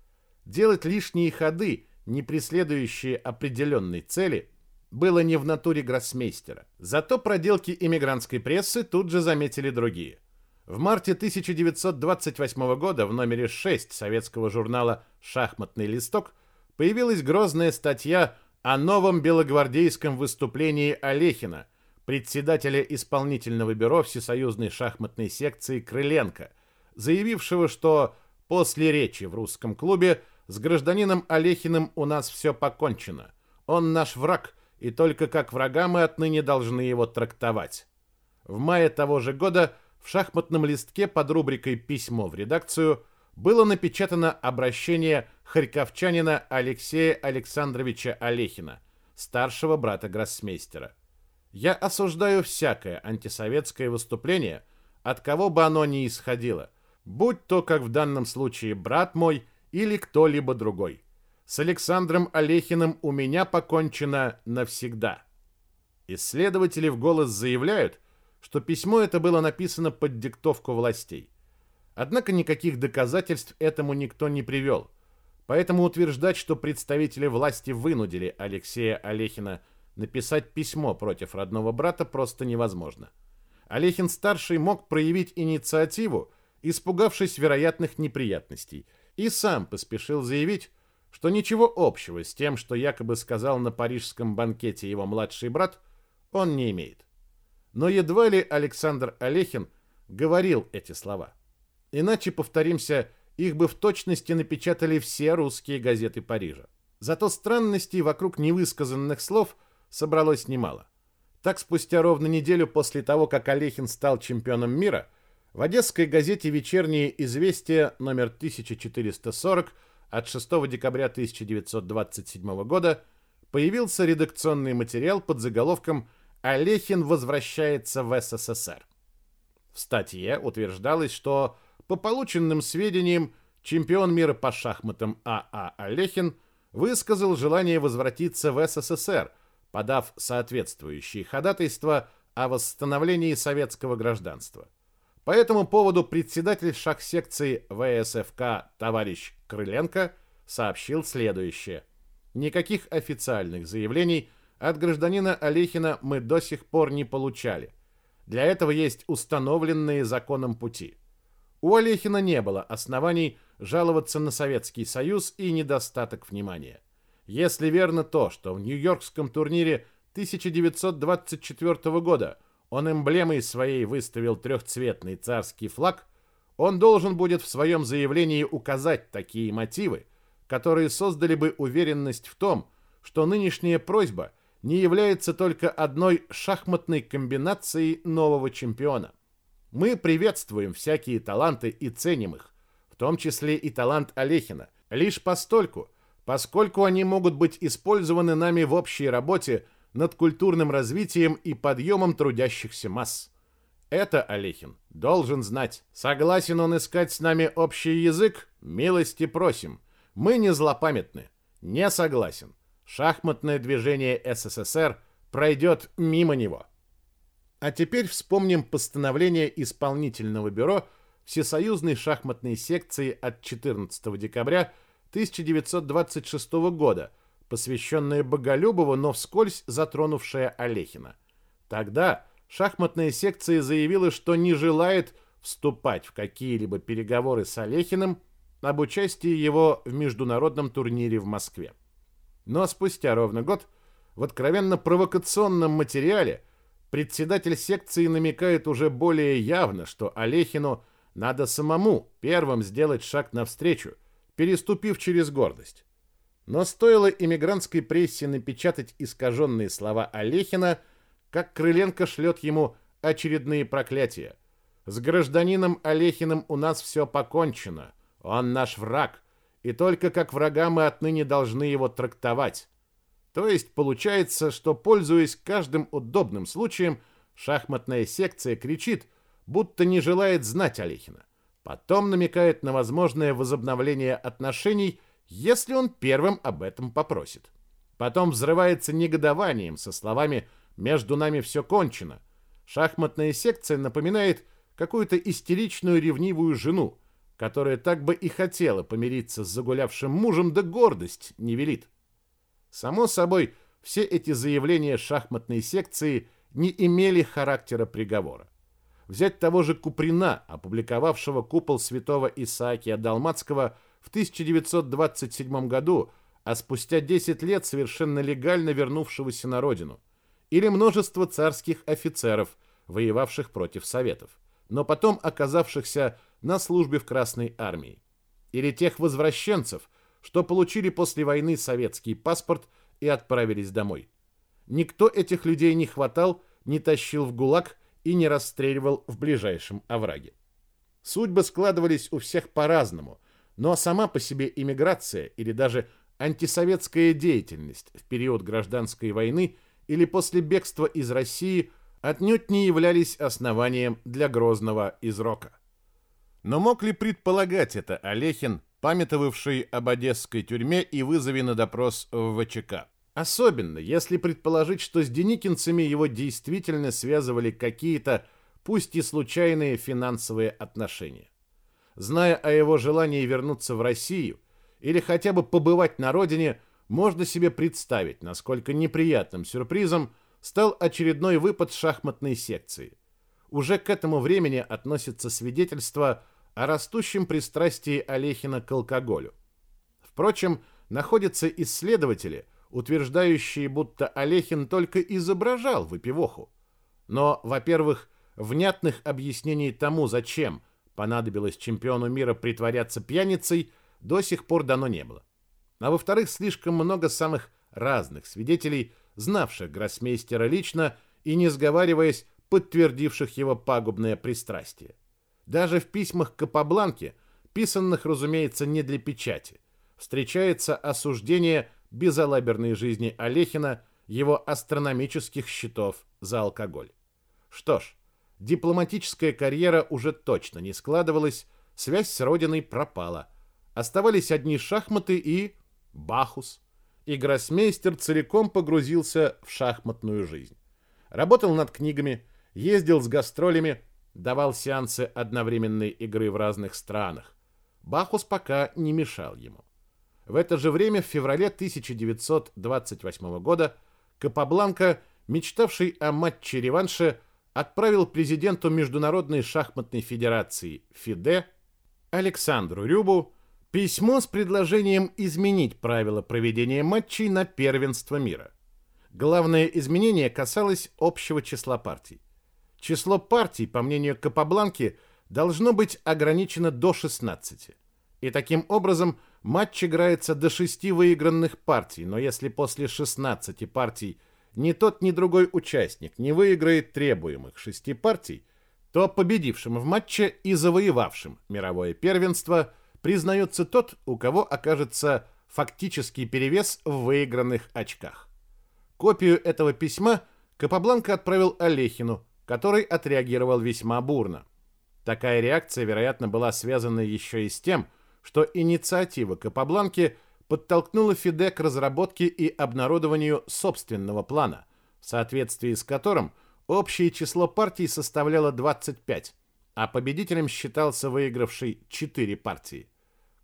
[SPEAKER 1] Делать лишние ходы, не преследующие определенной цели, было не в натуре гроссмейстера. Зато проделки иммигрантской прессы тут же заметили другие. В марте 1928 года в номере 6 советского журнала «Шахматный листок» появилась грозная статья о новом белогвардейском выступлении Олехина – председателя исполнительного бюро Всесоюзной шахматной секции Крыленко, заявившего, что после речи в русском клубе с гражданином Олехиным у нас все покончено. Он наш враг, и только как врага мы отныне должны его трактовать. В мае того же года в шахматном листке под рубрикой «Письмо в редакцию» было напечатано обращение харьковчанина Алексея Александровича Олехина, старшего брата гроссмейстера. Я осуждаю всякое антисоветское выступление, от кого бы оно ни исходило, будь то, как в данном случае, брат мой или кто-либо другой. С Александром Олехиным у меня покончено навсегда. Исследователи в голос заявляют, что письмо это было написано под диктовку властей. Однако никаких доказательств этому никто не привел. Поэтому утверждать, что представители власти вынудили Алексея Олехина написать письмо против родного брата просто невозможно. Олехин-старший мог проявить инициативу, испугавшись вероятных неприятностей, и сам поспешил заявить, что ничего общего с тем, что якобы сказал на парижском банкете его младший брат, он не имеет. Но едва ли Александр Олехин говорил эти слова. Иначе, повторимся, их бы в точности напечатали все русские газеты Парижа. Зато странностей вокруг невысказанных слов – собралось немало. Так, спустя ровно неделю после того, как Олехин стал чемпионом мира, в одесской газете «Вечерние известия» номер 1440 от 6 декабря 1927 года появился редакционный материал под заголовком «Олехин возвращается в СССР». В статье утверждалось, что по полученным сведениям чемпион мира по шахматам А.А. А Олехин высказал желание возвратиться в СССР – подав соответствующие ходатайства о восстановлении советского гражданства. По этому поводу председатель шахсекции ВСФК товарищ Крыленко сообщил следующее. Никаких официальных заявлений от гражданина Олехина мы до сих пор не получали. Для этого есть установленные законом пути. У Олехина не было оснований жаловаться на Советский Союз и недостаток внимания. Если верно то, что в Нью-Йоркском турнире 1924 года он эмблемой своей выставил трехцветный царский флаг, он должен будет в своем заявлении указать такие мотивы, которые создали бы уверенность в том, что нынешняя просьба не является только одной шахматной комбинацией нового чемпиона. Мы приветствуем всякие таланты и ценим их, в том числе и талант Олехина, лишь постольку – поскольку они могут быть использованы нами в общей работе над культурным развитием и подъемом трудящихся масс. Это Олехин должен знать. Согласен он искать с нами общий язык? Милости просим. Мы не злопамятны. Не согласен. Шахматное движение СССР пройдет мимо него. А теперь вспомним постановление исполнительного бюро Всесоюзной шахматной секции от 14 декабря 1926 года, посвященное Боголюбову, но вскользь затронувшее Олехина. Тогда шахматная секция заявила, что не желает вступать в какие-либо переговоры с Олехиным об участии его в международном турнире в Москве. Но спустя ровно год в откровенно провокационном материале председатель секции намекает уже более явно, что Олехину надо самому первым сделать шаг навстречу, переступив через гордость. Но стоило иммигрантской прессе напечатать искаженные слова Олехина, как Крыленко шлет ему очередные проклятия. С гражданином Олехиным у нас все покончено. Он наш враг, и только как врага мы отныне должны его трактовать. То есть получается, что, пользуясь каждым удобным случаем, шахматная секция кричит, будто не желает знать Олехина. Потом намекает на возможное возобновление отношений, если он первым об этом попросит. Потом взрывается негодованием со словами «между нами все кончено». Шахматная секция напоминает какую-то истеричную ревнивую жену, которая так бы и хотела помириться с загулявшим мужем, да гордость не велит. Само собой, все эти заявления шахматной секции не имели характера приговора. Взять того же Куприна, опубликовавшего «Купол святого Исаакия Далмацкого» в 1927 году, а спустя 10 лет совершенно легально вернувшегося на родину, или множество царских офицеров, воевавших против Советов, но потом оказавшихся на службе в Красной армии, или тех возвращенцев, что получили после войны советский паспорт и отправились домой. Никто этих людей не хватал, не тащил в ГУЛАГ и не расстреливал в ближайшем овраге. Судьбы складывались у всех по-разному, но сама по себе иммиграция или даже антисоветская деятельность в период гражданской войны или после бегства из России отнюдь не являлись основанием для грозного изрока. Но мог ли предполагать это Олехин, памятовавший об одесской тюрьме и вызове на допрос в ВЧК. Особенно, если предположить, что с деникинцами его действительно связывали какие-то, пусть и случайные, финансовые отношения. Зная о его желании вернуться в Россию или хотя бы побывать на родине, можно себе представить, насколько неприятным сюрпризом стал очередной выпад шахматной секции. Уже к этому времени относится свидетельство о растущем пристрастии Олехина к алкоголю. Впрочем, находятся исследователи, утверждающие, будто Олехин только изображал выпивоху. Но, во-первых, внятных объяснений тому, зачем понадобилось чемпиону мира притворяться пьяницей, до сих пор дано не было. А во-вторых, слишком много самых разных свидетелей, знавших гроссмейстера лично и, не сговариваясь, подтвердивших его пагубное пристрастие. Даже в письмах Капабланке, писанных, разумеется, не для печати, встречается осуждение безалаберной жизни Олехина, его астрономических счетов за алкоголь. Что ж, дипломатическая карьера уже точно не складывалась, связь с родиной пропала. Оставались одни шахматы и... Бахус. И гроссмейстер целиком погрузился в шахматную жизнь. Работал над книгами, ездил с гастролями, давал сеансы одновременной игры в разных странах. Бахус пока не мешал ему. В это же время, в феврале 1928 года, Капабланка, мечтавший о матче-реванше, отправил президенту Международной шахматной федерации ФИДЕ Александру Рюбу письмо с предложением изменить правила проведения матчей на первенство мира. Главное изменение касалось общего числа партий. Число партий, по мнению Капабланки, должно быть ограничено до 16. И таким образом матч играется до 6 выигранных партий, но если после 16 партий ни тот, ни другой участник не выиграет требуемых 6 партий, то победившим в матче и завоевавшим мировое первенство признается тот, у кого окажется фактический перевес в выигранных очках. Копию этого письма Капабланка отправил Олехину, который отреагировал весьма бурно. Такая реакция, вероятно, была связана еще и с тем, что инициатива Капабланки подтолкнула Фиде к разработке и обнародованию собственного плана, в соответствии с которым общее число партий составляло 25, а победителем считался выигравший 4 партии.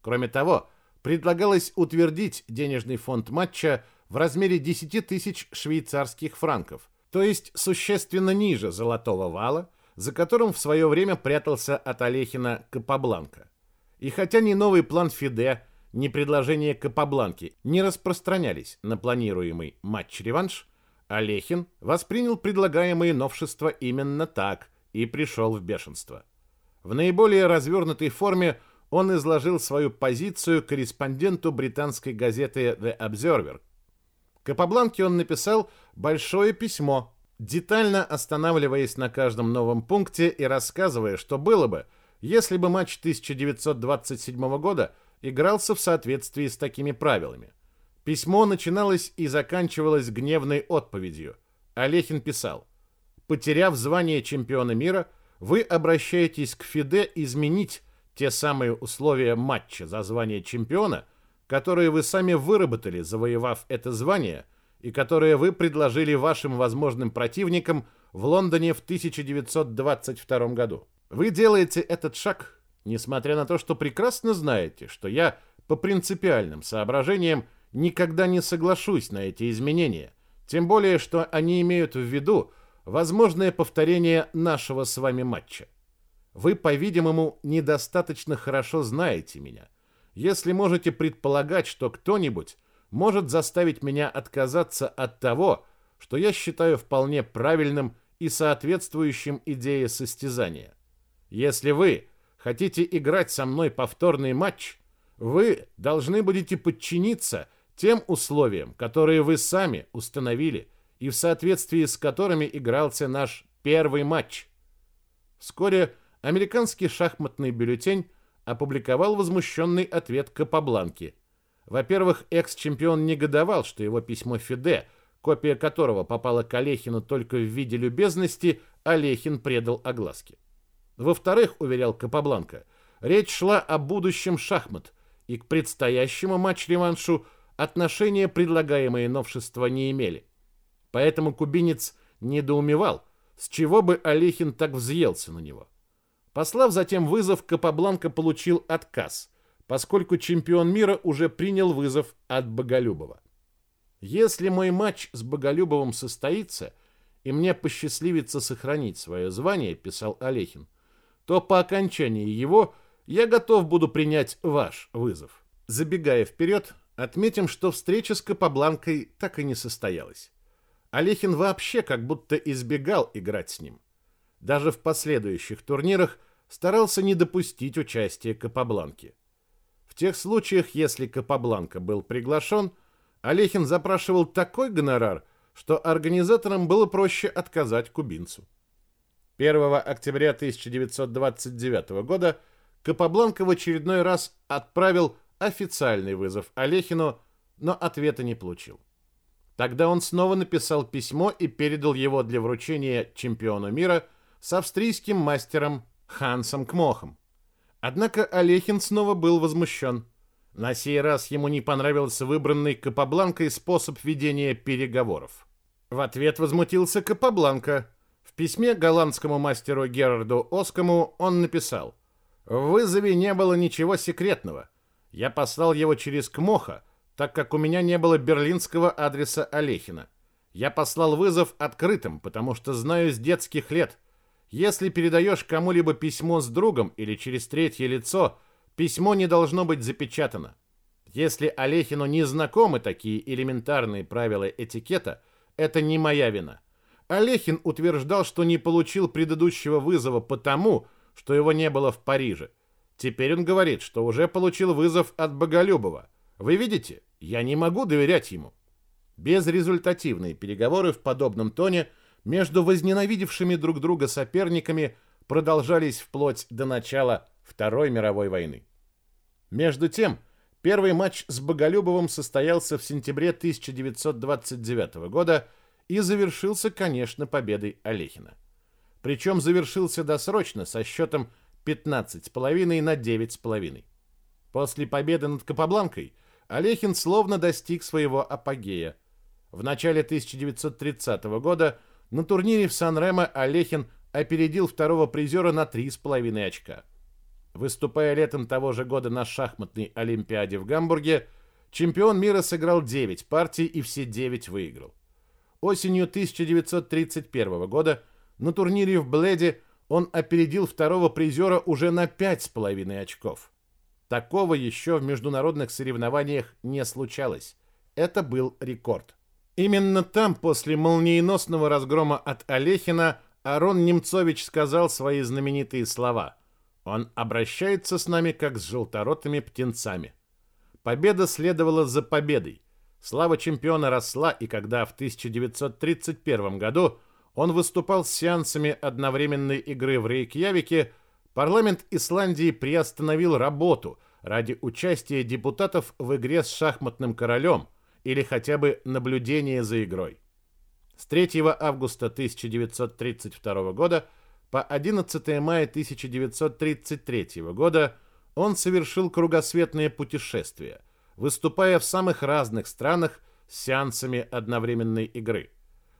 [SPEAKER 1] Кроме того, предлагалось утвердить денежный фонд матча в размере 10 тысяч швейцарских франков, то есть существенно ниже золотого вала, за которым в свое время прятался от Олехина Капабланка. И хотя ни новый план Фиде, ни предложение Капабланки не распространялись на планируемый матч-реванш, Олехин воспринял предлагаемые новшества именно так и пришел в бешенство. В наиболее развернутой форме он изложил свою позицию корреспонденту британской газеты The Observer. Капабланке он написал большое письмо, детально останавливаясь на каждом новом пункте и рассказывая, что было бы, если бы матч 1927 года игрался в соответствии с такими правилами. Письмо начиналось и заканчивалось гневной отповедью. Олехин писал, «Потеряв звание чемпиона мира, вы обращаетесь к ФИДЕ изменить те самые условия матча за звание чемпиона, которые вы сами выработали, завоевав это звание, и которые вы предложили вашим возможным противникам в Лондоне в 1922 году. Вы делаете этот шаг, несмотря на то, что прекрасно знаете, что я по принципиальным соображениям никогда не соглашусь на эти изменения, тем более, что они имеют в виду возможное повторение нашего с вами матча. Вы, по-видимому, недостаточно хорошо знаете меня. Если можете предполагать, что кто-нибудь может заставить меня отказаться от того, что я считаю вполне правильным и соответствующим идее состязания. Если вы хотите играть со мной повторный матч, вы должны будете подчиниться тем условиям, которые вы сами установили и в соответствии с которыми игрался наш первый матч. Вскоре американский шахматный бюллетень опубликовал возмущенный ответ Капабланки. Во-первых, экс-чемпион негодовал, что его письмо Фиде, копия которого попала к Олехину только в виде любезности, Олехин предал огласке. Во-вторых, уверял Капабланка, речь шла о будущем шахмат, и к предстоящему матч-реваншу отношения предлагаемые новшества не имели. Поэтому кубинец недоумевал, с чего бы Олехин так взъелся на него. Послав затем вызов, Капабланка получил отказ, поскольку чемпион мира уже принял вызов от Боголюбова. Если мой матч с Боголюбовым состоится, и мне посчастливится сохранить свое звание, писал Олехин, то по окончании его я готов буду принять ваш вызов. Забегая вперед, отметим, что встреча с Капабланкой так и не состоялась. Олехин вообще как будто избегал играть с ним. Даже в последующих турнирах старался не допустить участия Капабланки. В тех случаях, если Капабланка был приглашен, Олехин запрашивал такой гонорар, что организаторам было проще отказать кубинцу. 1 октября 1929 года Капабланка в очередной раз отправил официальный вызов Олехину, но ответа не получил. Тогда он снова написал письмо и передал его для вручения чемпиону мира с австрийским мастером Хансом Кмохом. Однако Олехин снова был возмущен. На сей раз ему не понравился выбранный Капабланкой способ ведения переговоров. В ответ возмутился Капабланка – письме голландскому мастеру Герарду Оскому он написал «В вызове не было ничего секретного. Я послал его через Кмоха, так как у меня не было берлинского адреса Олехина. Я послал вызов открытым, потому что знаю с детских лет. Если передаешь кому-либо письмо с другом или через третье лицо, письмо не должно быть запечатано. Если Олехину не знакомы такие элементарные правила этикета, это не моя вина. Олехин утверждал, что не получил предыдущего вызова потому, что его не было в Париже. Теперь он говорит, что уже получил вызов от Боголюбова. Вы видите, я не могу доверять ему. Безрезультативные переговоры в подобном тоне между возненавидевшими друг друга соперниками продолжались вплоть до начала Второй мировой войны. Между тем, первый матч с Боголюбовым состоялся в сентябре 1929 года – и завершился, конечно, победой Олехина. Причем завершился досрочно со счетом 15,5 на 9,5. После победы над Капабланкой Олехин словно достиг своего апогея. В начале 1930 года на турнире в Сан-Ремо Олехин опередил второго призера на 3,5 очка. Выступая летом того же года на шахматной Олимпиаде в Гамбурге, чемпион мира сыграл 9 партий и все 9 выиграл. Осенью 1931 года на турнире в Бледе он опередил второго призера уже на 5,5 очков. Такого еще в международных соревнованиях не случалось. Это был рекорд. Именно там, после молниеносного разгрома от Олехина, Арон Немцович сказал свои знаменитые слова. «Он обращается с нами, как с желторотыми птенцами». Победа следовала за победой. Слава чемпиона росла, и когда в 1931 году он выступал с сеансами одновременной игры в Рейкьявике, парламент Исландии приостановил работу ради участия депутатов в игре с шахматным королем или хотя бы наблюдения за игрой. С 3 августа 1932 года по 11 мая 1933 года он совершил кругосветное путешествие, выступая в самых разных странах с сеансами одновременной игры.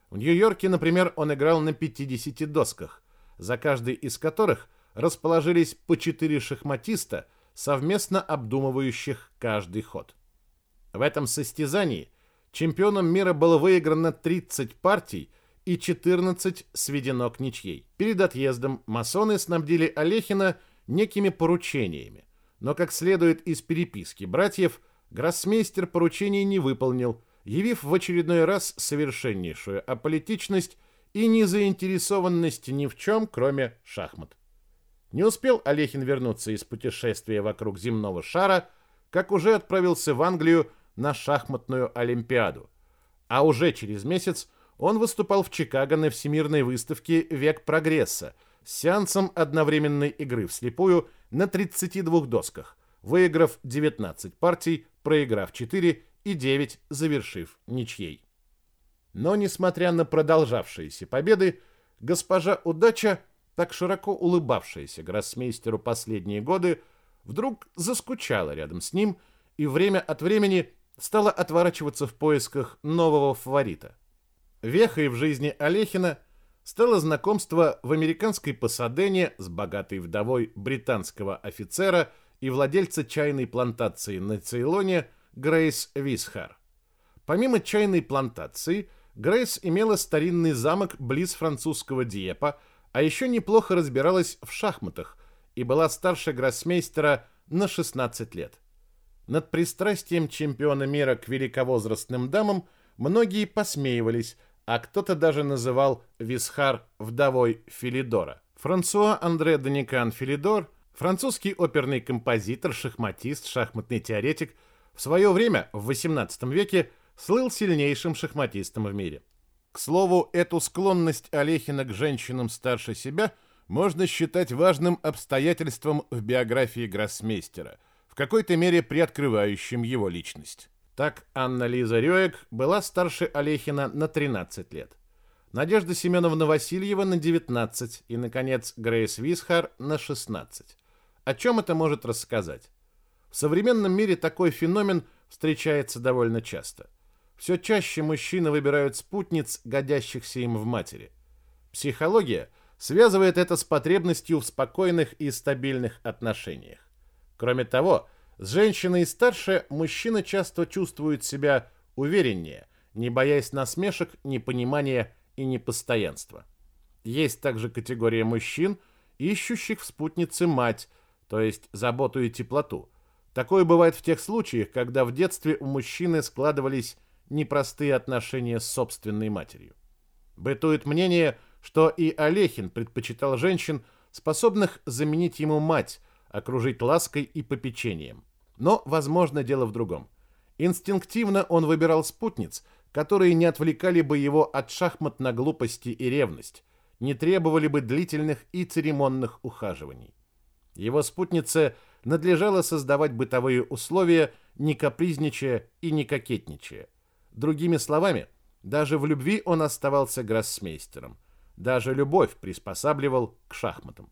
[SPEAKER 1] В Нью-Йорке, например, он играл на 50 досках, за каждой из которых расположились по четыре шахматиста, совместно обдумывающих каждый ход. В этом состязании чемпионом мира было выиграно 30 партий и 14 сведено к ничьей. Перед отъездом масоны снабдили Олехина некими поручениями, но, как следует из переписки братьев, гроссмейстер поручений не выполнил, явив в очередной раз совершеннейшую аполитичность и незаинтересованность ни в чем, кроме шахмат. Не успел Олехин вернуться из путешествия вокруг земного шара, как уже отправился в Англию на шахматную олимпиаду. А уже через месяц он выступал в Чикаго на Всемирной выставке «Век прогресса» с сеансом одновременной игры вслепую на 32 досках, выиграв 19 партий, проиграв 4 и 9, завершив ничьей. Но, несмотря на продолжавшиеся победы, госпожа Удача, так широко улыбавшаяся гроссмейстеру последние годы, вдруг заскучала рядом с ним и время от времени стала отворачиваться в поисках нового фаворита. Вехой в жизни Олехина стало знакомство в американской Пасадене с богатой вдовой британского офицера и владельца чайной плантации на Цейлоне Грейс Висхар. Помимо чайной плантации, Грейс имела старинный замок близ французского Диепа, а еще неплохо разбиралась в шахматах и была старше гроссмейстера на 16 лет. Над пристрастием чемпиона мира к великовозрастным дамам многие посмеивались, а кто-то даже называл Висхар вдовой Филидора. Франсуа Андре Даникан Филидор, французский оперный композитор, шахматист, шахматный теоретик, в свое время, в XVIII веке, слыл сильнейшим шахматистом в мире. К слову, эту склонность Олехина к женщинам старше себя можно считать важным обстоятельством в биографии гроссмейстера – в какой-то мере приоткрывающим его личность. Так Анна-Лиза Рёек была старше Олехина на 13 лет. Надежда Семеновна Васильева на 19 и, наконец, Грейс Висхар на 16. О чем это может рассказать? В современном мире такой феномен встречается довольно часто. Все чаще мужчины выбирают спутниц, годящихся им в матери. Психология связывает это с потребностью в спокойных и стабильных отношениях. Кроме того, с женщиной старше мужчина часто чувствует себя увереннее, не боясь насмешек, непонимания и непостоянства. Есть также категория мужчин, ищущих в спутнице мать, то есть заботу и теплоту. Такое бывает в тех случаях, когда в детстве у мужчины складывались непростые отношения с собственной матерью. Бытует мнение, что и Олехин предпочитал женщин, способных заменить ему мать, окружить лаской и попечением. Но, возможно, дело в другом. Инстинктивно он выбирал спутниц, которые не отвлекали бы его от шахмат на глупости и ревность, не требовали бы длительных и церемонных ухаживаний. Его спутнице надлежало создавать бытовые условия, не капризничая и не кокетничая. Другими словами, даже в любви он оставался гроссмейстером. Даже любовь приспосабливал к шахматам.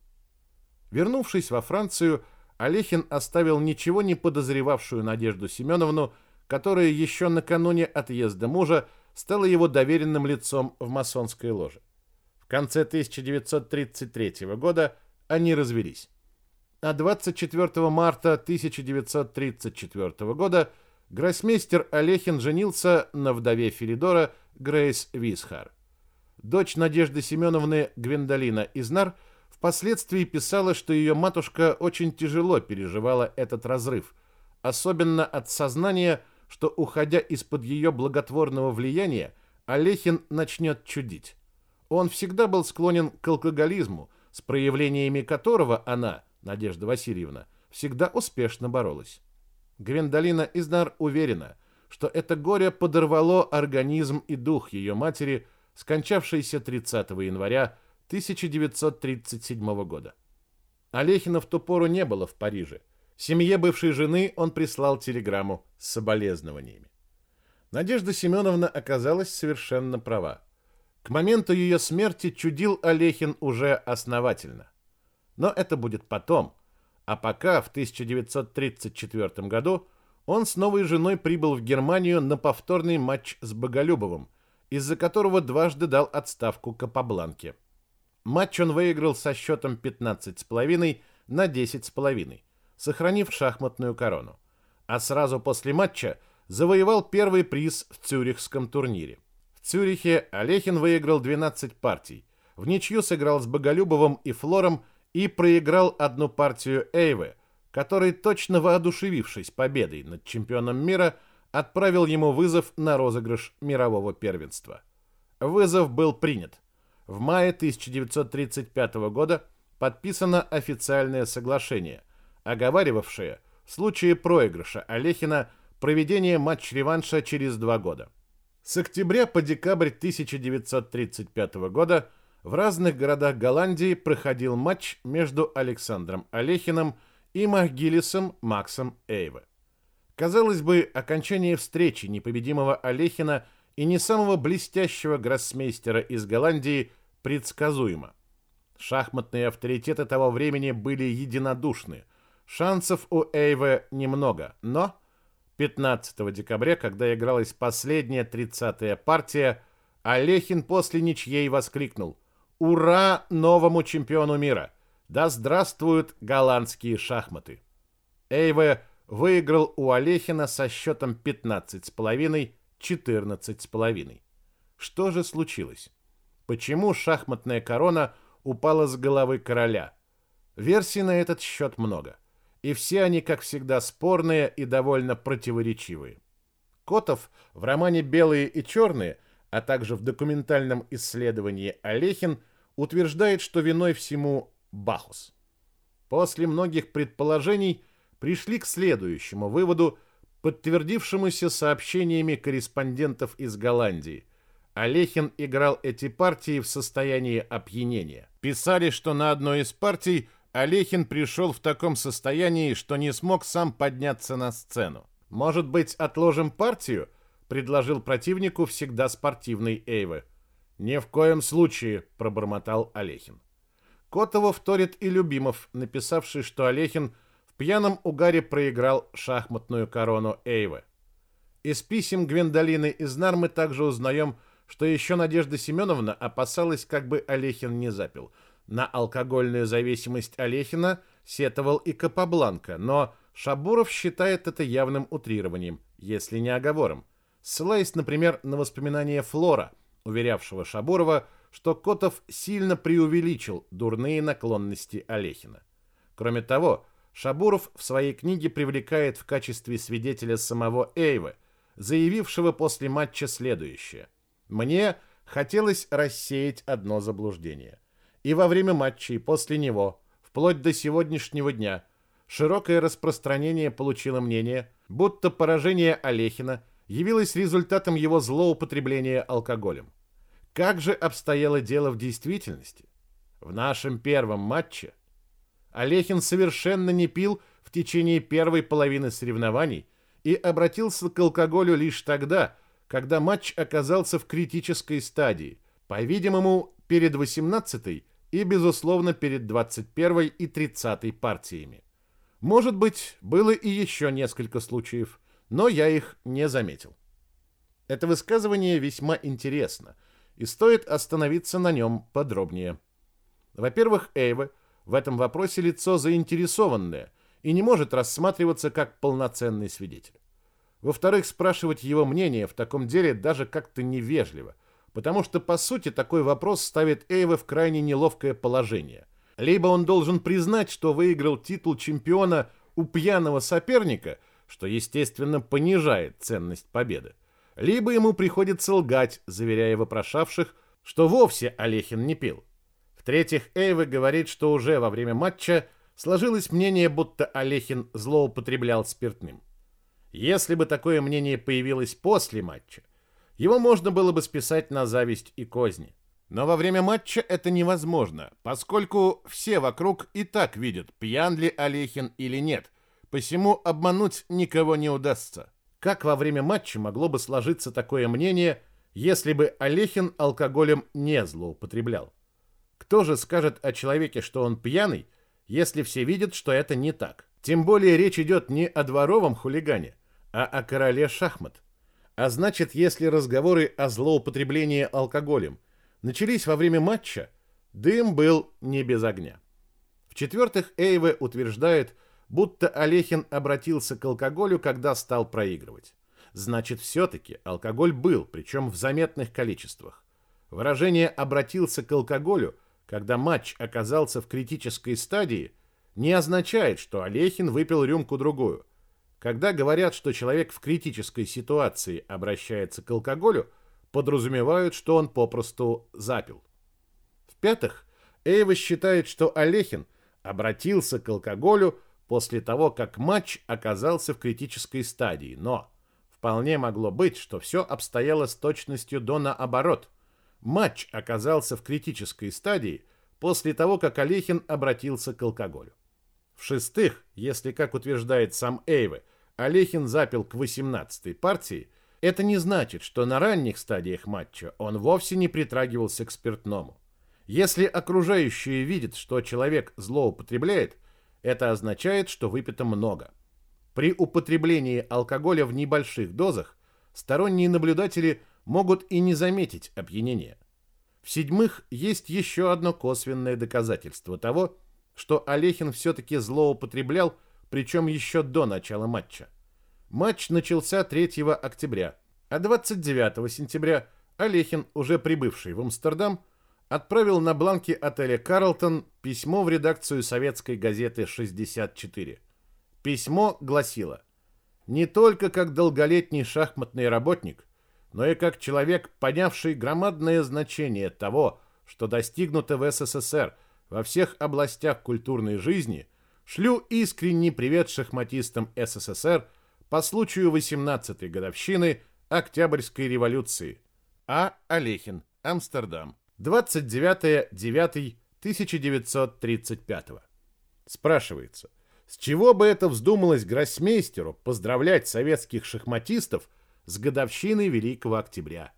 [SPEAKER 1] Вернувшись во Францию, Олехин оставил ничего не подозревавшую Надежду Семеновну, которая еще накануне отъезда мужа стала его доверенным лицом в масонской ложе. В конце 1933 года они развелись. А 24 марта 1934 года гроссмейстер Олехин женился на вдове Филидора Грейс Висхар. Дочь Надежды Семеновны Гвендолина Изнар – впоследствии писала, что ее матушка очень тяжело переживала этот разрыв, особенно от сознания, что, уходя из-под ее благотворного влияния, Олехин начнет чудить. Он всегда был склонен к алкоголизму, с проявлениями которого она, Надежда Васильевна, всегда успешно боролась. Гвендолина Изнар уверена, что это горе подорвало организм и дух ее матери, скончавшейся 30 января 1937 года. Олехина в ту пору не было в Париже. Семье бывшей жены он прислал телеграмму с соболезнованиями. Надежда Семеновна оказалась совершенно права. К моменту ее смерти чудил Олехин уже основательно. Но это будет потом. А пока в 1934 году он с новой женой прибыл в Германию на повторный матч с Боголюбовым, из-за которого дважды дал отставку Капабланке. Матч он выиграл со счетом 15,5 на 10,5, сохранив шахматную корону. А сразу после матча завоевал первый приз в Цюрихском турнире. В Цюрихе Олехин выиграл 12 партий, в ничью сыграл с Боголюбовым и Флором и проиграл одну партию Эйвы, который, точно воодушевившись победой над чемпионом мира, отправил ему вызов на розыгрыш мирового первенства. Вызов был принят. В мае 1935 года подписано официальное соглашение, оговаривавшее в случае проигрыша Олехина проведение матч-реванша через два года. С октября по декабрь 1935 года в разных городах Голландии проходил матч между Александром Олехиным и Махгилисом Максом Эйве. Казалось бы, окончание встречи непобедимого Олехина и не самого блестящего гроссмейстера из Голландии – предсказуемо. Шахматные авторитеты того времени были единодушны. Шансов у Эйве немного, но 15 декабря, когда игралась последняя 30-я партия, Олехин после ничьей воскликнул «Ура новому чемпиону мира! Да здравствуют голландские шахматы!» Эйве выиграл у Олехина со счетом 15,5-14,5. Что же случилось? Почему шахматная корона упала с головы короля? Версий на этот счет много. И все они, как всегда, спорные и довольно противоречивые. Котов в романе «Белые и черные», а также в документальном исследовании Олехин утверждает, что виной всему Бахус. После многих предположений пришли к следующему выводу, подтвердившемуся сообщениями корреспондентов из Голландии – Олехин играл эти партии в состоянии опьянения. Писали, что на одной из партий Олехин пришел в таком состоянии, что не смог сам подняться на сцену. «Может быть, отложим партию?» – предложил противнику всегда спортивный Эйве. «Ни в коем случае», – пробормотал Олехин. Котова вторит и Любимов, написавший, что Олехин в пьяном угаре проиграл шахматную корону Эйве. Из писем Гвендолины из Нар также узнаем, что еще Надежда Семеновна опасалась, как бы Олехин не запил. На алкогольную зависимость Олехина сетовал и Капабланка, но Шабуров считает это явным утрированием, если не оговором. Ссылаясь, например, на воспоминания Флора, уверявшего Шабурова, что Котов сильно преувеличил дурные наклонности Олехина. Кроме того, Шабуров в своей книге привлекает в качестве свидетеля самого Эйвы, заявившего после матча следующее – мне хотелось рассеять одно заблуждение. И во время матча, и после него, вплоть до сегодняшнего дня, широкое распространение получило мнение, будто поражение Олехина явилось результатом его злоупотребления алкоголем. Как же обстояло дело в действительности? В нашем первом матче Олехин совершенно не пил в течение первой половины соревнований и обратился к алкоголю лишь тогда, когда матч оказался в критической стадии, по-видимому, перед 18-й и, безусловно, перед 21-й и 30-й партиями. Может быть, было и еще несколько случаев, но я их не заметил. Это высказывание весьма интересно, и стоит остановиться на нем подробнее. Во-первых, Эйва в этом вопросе лицо заинтересованное и не может рассматриваться как полноценный свидетель. Во-вторых, спрашивать его мнение в таком деле даже как-то невежливо, потому что, по сути, такой вопрос ставит Эйва в крайне неловкое положение. либо он должен признать, что выиграл титул чемпиона у пьяного соперника, что, естественно, понижает ценность победы, либо ему приходится лгать, заверяя вопрошавших, что вовсе Олехин не пил. В-третьих, Эйве говорит, что уже во время матча сложилось мнение, будто Олехин злоупотреблял спиртным. Если бы такое мнение появилось после матча, его можно было бы списать на зависть и козни. Но во время матча это невозможно, поскольку все вокруг и так видят, пьян ли Олехин или нет, посему обмануть никого не удастся. Как во время матча могло бы сложиться такое мнение, если бы Олехин алкоголем не злоупотреблял? Кто же скажет о человеке, что он пьяный, если все видят, что это не так? Тем более речь идет не о дворовом хулигане, а о короле шахмат. А значит, если разговоры о злоупотреблении алкоголем начались во время матча, дым был не без огня. В-четвертых, Эйве утверждает, будто Олехин обратился к алкоголю, когда стал проигрывать. Значит, все-таки алкоголь был, причем в заметных количествах. Выражение «обратился к алкоголю», когда матч оказался в критической стадии, не означает, что Олехин выпил рюмку-другую. Когда говорят, что человек в критической ситуации обращается к алкоголю, подразумевают, что он попросту запил. В-пятых, Эйва считает, что Олехин обратился к алкоголю после того, как матч оказался в критической стадии, но вполне могло быть, что все обстояло с точностью до наоборот. Матч оказался в критической стадии после того, как Олехин обратился к алкоголю. В-шестых, если, как утверждает сам Эйве, Олехин запил к 18-й партии, это не значит, что на ранних стадиях матча он вовсе не притрагивался к спиртному. Если окружающие видят, что человек злоупотребляет, это означает, что выпито много. При употреблении алкоголя в небольших дозах сторонние наблюдатели могут и не заметить опьянения. В-седьмых, есть еще одно косвенное доказательство того, что Олехин все-таки злоупотреблял причем еще до начала матча. Матч начался 3 октября, а 29 сентября Олехин, уже прибывший в Амстердам, отправил на бланке отеля «Карлтон» письмо в редакцию советской газеты «64». Письмо гласило «Не только как долголетний шахматный работник, но и как человек, понявший громадное значение того, что достигнуто в СССР во всех областях культурной жизни – Шлю искренний привет шахматистам СССР по случаю 18-й годовщины Октябрьской революции. А. Олехин, Амстердам, 29.09.1935. Спрашивается, с чего бы это вздумалось гроссмейстеру поздравлять советских шахматистов с годовщиной Великого Октября?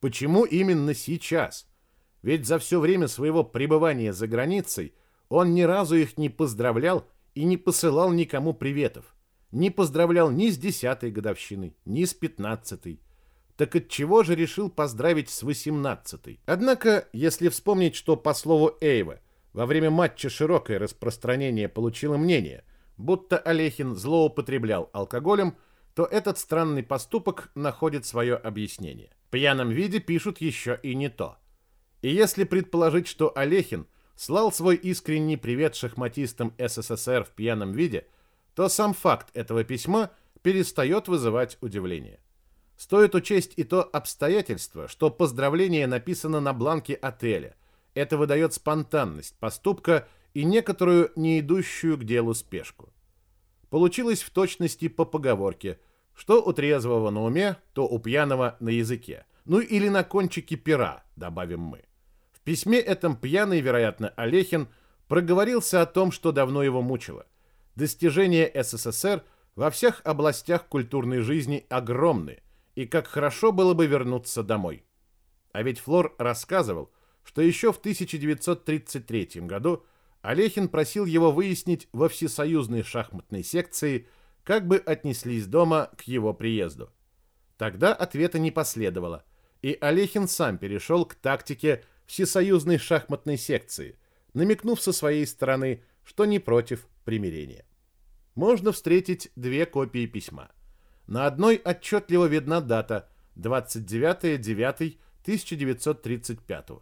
[SPEAKER 1] Почему именно сейчас? Ведь за все время своего пребывания за границей он ни разу их не поздравлял и не посылал никому приветов. Не поздравлял ни с десятой годовщиной, ни с пятнадцатой. Так от чего же решил поздравить с восемнадцатой? Однако, если вспомнить, что по слову Эйва во время матча широкое распространение получило мнение, будто Олехин злоупотреблял алкоголем, то этот странный поступок находит свое объяснение. В пьяном виде пишут еще и не то. И если предположить, что Олехин слал свой искренний привет шахматистам СССР в пьяном виде, то сам факт этого письма перестает вызывать удивление. Стоит учесть и то обстоятельство, что поздравление написано на бланке отеля. Это выдает спонтанность поступка и некоторую не идущую к делу спешку. Получилось в точности по поговорке, что у трезвого на уме, то у пьяного на языке. Ну или на кончике пера, добавим мы письме этом пьяный, вероятно, Олехин проговорился о том, что давно его мучило. Достижения СССР во всех областях культурной жизни огромны, и как хорошо было бы вернуться домой. А ведь Флор рассказывал, что еще в 1933 году Олехин просил его выяснить во всесоюзной шахматной секции, как бы отнеслись дома к его приезду. Тогда ответа не последовало, и Олехин сам перешел к тактике всесоюзной шахматной секции, намекнув со своей стороны, что не против примирения. Можно встретить две копии письма. На одной отчетливо видна дата 29.09.1935,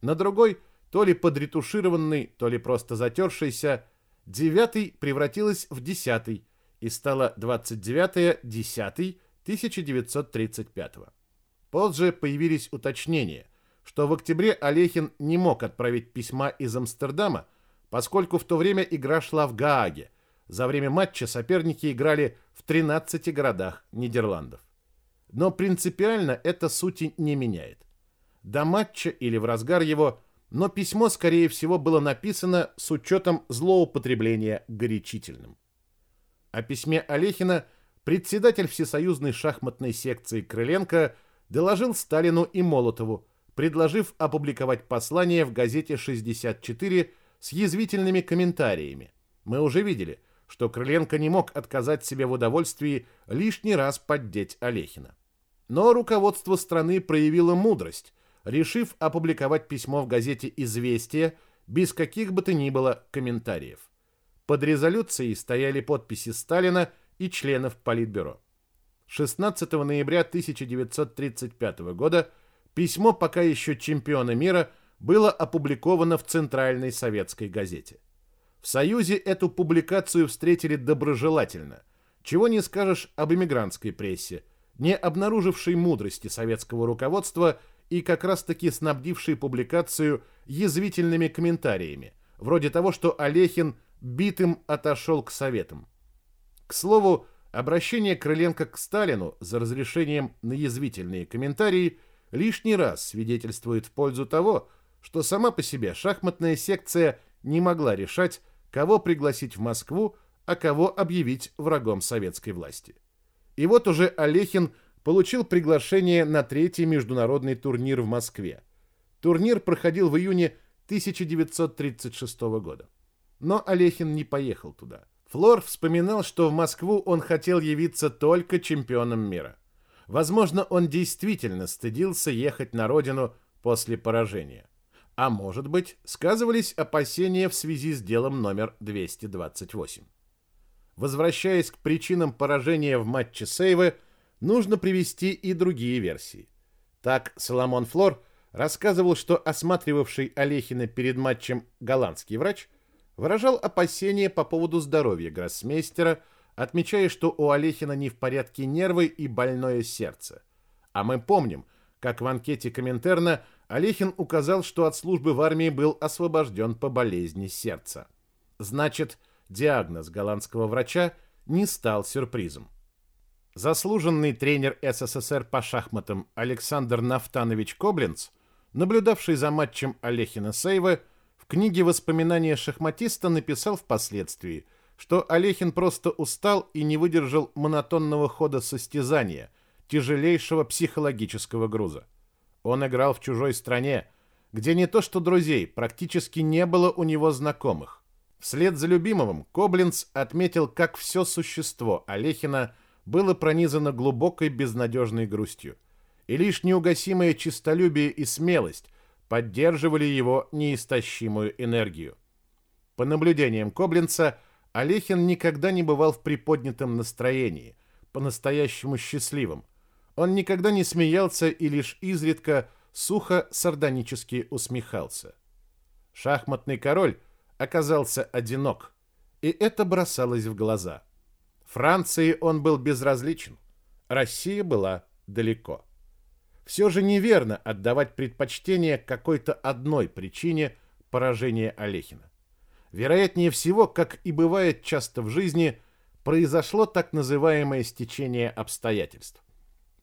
[SPEAKER 1] на другой то ли подретушированный, то ли просто затершийся, девятый превратилась в десятый и стала 29-10-1935. Позже появились уточнения, что в октябре Олехин не мог отправить письма из Амстердама, поскольку в то время игра шла в Гааге. За время матча соперники играли в 13 городах Нидерландов. Но принципиально это сути не меняет. До матча или в разгар его, но письмо, скорее всего, было написано с учетом злоупотребления горячительным. О письме Олехина председатель Всесоюзной шахматной секции Крыленко доложил Сталину и Молотову, предложив опубликовать послание в газете «64» с язвительными комментариями. Мы уже видели, что Крыленко не мог отказать себе в удовольствии лишний раз поддеть Олехина. Но руководство страны проявило мудрость, решив опубликовать письмо в газете «Известия» без каких бы то ни было комментариев. Под резолюцией стояли подписи Сталина и членов Политбюро. 16 ноября 1935 года письмо пока еще чемпиона мира было опубликовано в Центральной советской газете. В Союзе эту публикацию встретили доброжелательно, чего не скажешь об эмигрантской прессе, не обнаружившей мудрости советского руководства и как раз-таки снабдившей публикацию язвительными комментариями, вроде того, что Олехин битым отошел к советам. К слову, обращение Крыленко к Сталину за разрешением на язвительные комментарии лишний раз свидетельствует в пользу того, что сама по себе шахматная секция не могла решать, кого пригласить в Москву, а кого объявить врагом советской власти. И вот уже Олехин получил приглашение на третий международный турнир в Москве. Турнир проходил в июне 1936 года. Но Олехин не поехал туда. Флор вспоминал, что в Москву он хотел явиться только чемпионом мира. Возможно, он действительно стыдился ехать на родину после поражения. А может быть, сказывались опасения в связи с делом номер 228. Возвращаясь к причинам поражения в матче Сейвы, нужно привести и другие версии. Так Соломон Флор рассказывал, что осматривавший Олехина перед матчем голландский врач выражал опасения по поводу здоровья гроссмейстера, отмечая, что у Олехина не в порядке нервы и больное сердце. А мы помним, как в анкете Коминтерна Олехин указал, что от службы в армии был освобожден по болезни сердца. Значит, диагноз голландского врача не стал сюрпризом. Заслуженный тренер СССР по шахматам Александр Нафтанович Кобленц, наблюдавший за матчем Олехина Сейва, в книге «Воспоминания шахматиста» написал впоследствии, что Олехин просто устал и не выдержал монотонного хода состязания, тяжелейшего психологического груза. Он играл в чужой стране, где не то что друзей, практически не было у него знакомых. Вслед за Любимовым Коблинц отметил, как все существо Олехина было пронизано глубокой безнадежной грустью. И лишь неугасимое честолюбие и смелость поддерживали его неистощимую энергию. По наблюдениям Коблинца, Олехин никогда не бывал в приподнятом настроении, по-настоящему счастливым. Он никогда не смеялся и лишь изредка сухо сардонически усмехался. Шахматный король оказался одинок, и это бросалось в глаза. Франции он был безразличен, Россия была далеко все же неверно отдавать предпочтение какой-то одной причине поражения Олехина. Вероятнее всего, как и бывает часто в жизни, произошло так называемое стечение обстоятельств.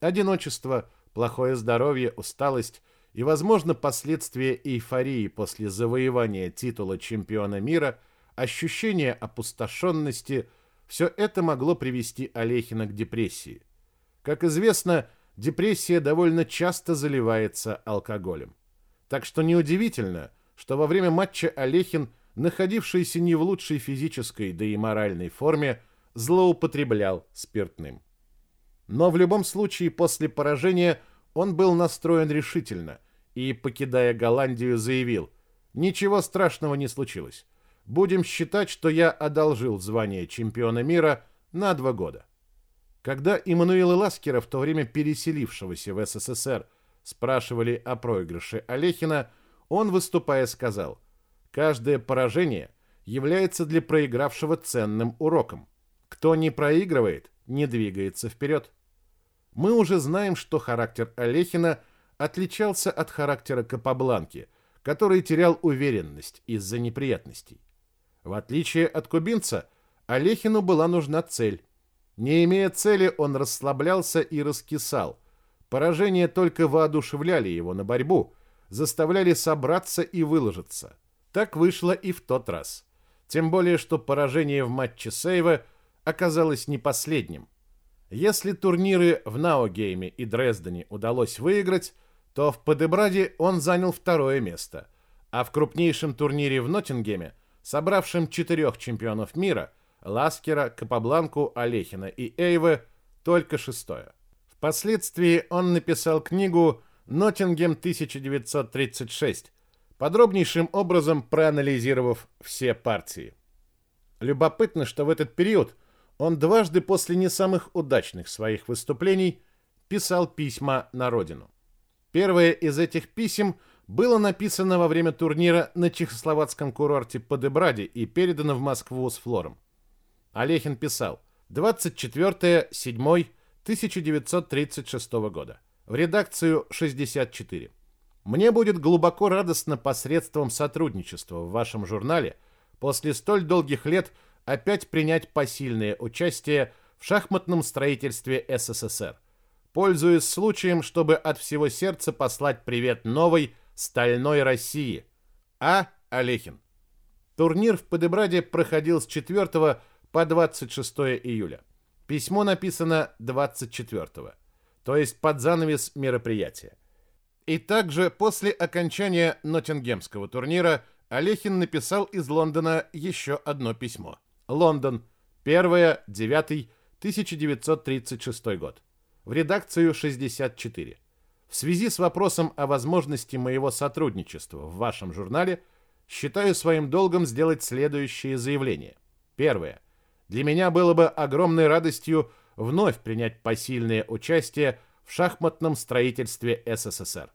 [SPEAKER 1] Одиночество, плохое здоровье, усталость и, возможно, последствия эйфории после завоевания титула чемпиона мира, ощущение опустошенности – все это могло привести Олехина к депрессии. Как известно, депрессия довольно часто заливается алкоголем. Так что неудивительно, что во время матча Олехин, находившийся не в лучшей физической, да и моральной форме, злоупотреблял спиртным. Но в любом случае после поражения он был настроен решительно и, покидая Голландию, заявил «Ничего страшного не случилось. Будем считать, что я одолжил звание чемпиона мира на два года». Когда Иммануила Ласкера, в то время переселившегося в СССР, спрашивали о проигрыше Олехина, он, выступая, сказал, «Каждое поражение является для проигравшего ценным уроком. Кто не проигрывает, не двигается вперед». Мы уже знаем, что характер Олехина отличался от характера Капабланки, который терял уверенность из-за неприятностей. В отличие от кубинца, Олехину была нужна цель. Не имея цели, он расслаблялся и раскисал. Поражения только воодушевляли его на борьбу, заставляли собраться и выложиться. Так вышло и в тот раз. Тем более, что поражение в матче Сейва оказалось не последним. Если турниры в Наугейме и Дрездене удалось выиграть, то в Падебраде он занял второе место, а в крупнейшем турнире в Ноттингеме, собравшем четырех чемпионов мира, Ласкера, Капабланку, Олехина и Эйве, только шестое. Впоследствии он написал книгу «Ноттингем 1936», подробнейшим образом проанализировав все партии. Любопытно, что в этот период он дважды после не самых удачных своих выступлений писал письма на родину. Первое из этих писем было написано во время турнира на чехословацком курорте Подебраде и передано в Москву с флором. Олехин писал 24.07.1936 года в редакцию 64. Мне будет глубоко радостно посредством сотрудничества в вашем журнале после столь долгих лет – опять принять посильное участие в шахматном строительстве СССР, пользуясь случаем, чтобы от всего сердца послать привет новой стальной России. А. Олехин. Турнир в Подебраде проходил с 4 по 26 июля. Письмо написано 24, то есть под занавес мероприятия. И также после окончания Ноттингемского турнира Олехин написал из Лондона еще одно письмо. Лондон. 1-9-1936 год. В редакцию 64. В связи с вопросом о возможности моего сотрудничества в вашем журнале считаю своим долгом сделать следующее заявление. Первое. Для меня было бы огромной радостью вновь принять посильное участие в шахматном строительстве СССР.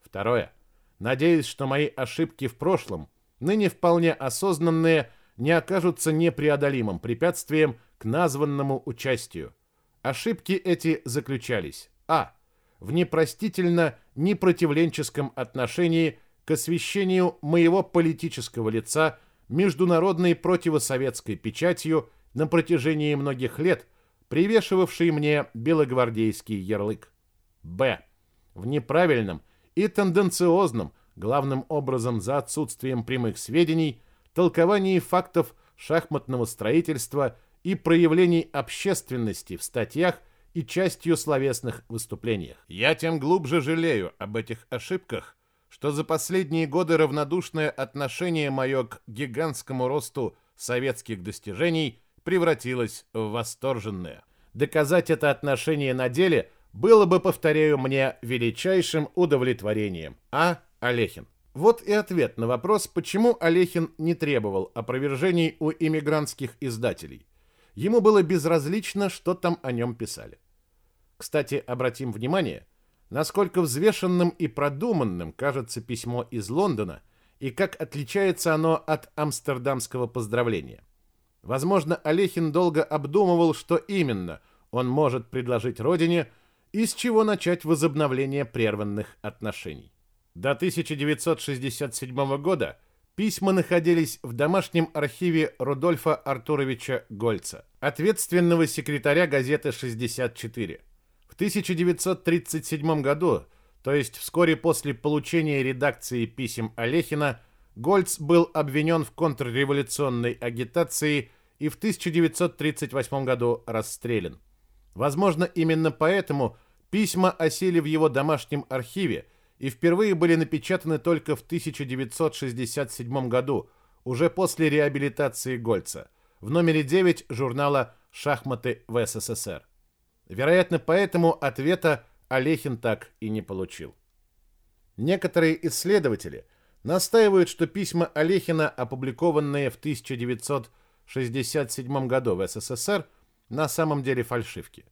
[SPEAKER 1] Второе. Надеюсь, что мои ошибки в прошлом, ныне вполне осознанные, не окажутся непреодолимым препятствием к названному участию. Ошибки эти заключались а. в непростительно непротивленческом отношении к освещению моего политического лица международной противосоветской печатью на протяжении многих лет, привешивавшей мне белогвардейский ярлык. Б. В неправильном и тенденциозном, главным образом за отсутствием прямых сведений, толковании фактов шахматного строительства и проявлений общественности в статьях и частью словесных выступлениях. Я тем глубже жалею об этих ошибках, что за последние годы равнодушное отношение мое к гигантскому росту советских достижений превратилось в восторженное. Доказать это отношение на деле было бы, повторяю мне, величайшим удовлетворением. А. Олехин. Вот и ответ на вопрос, почему Олехин не требовал опровержений у иммигрантских издателей. Ему было безразлично, что там о нем писали. Кстати, обратим внимание, насколько взвешенным и продуманным кажется письмо из Лондона и как отличается оно от амстердамского поздравления. Возможно, Олехин долго обдумывал, что именно он может предложить родине и с чего начать возобновление прерванных отношений. До 1967 года письма находились в домашнем архиве Рудольфа Артуровича Гольца, ответственного секретаря газеты «64». В 1937 году, то есть вскоре после получения редакции писем Олехина, Гольц был обвинен в контрреволюционной агитации и в 1938 году расстрелян. Возможно, именно поэтому письма осели в его домашнем архиве – и впервые были напечатаны только в 1967 году, уже после реабилитации Гольца, в номере 9 журнала «Шахматы в СССР». Вероятно, поэтому ответа Олехин так и не получил. Некоторые исследователи настаивают, что письма Олехина, опубликованные в 1967 году в СССР, на самом деле фальшивки.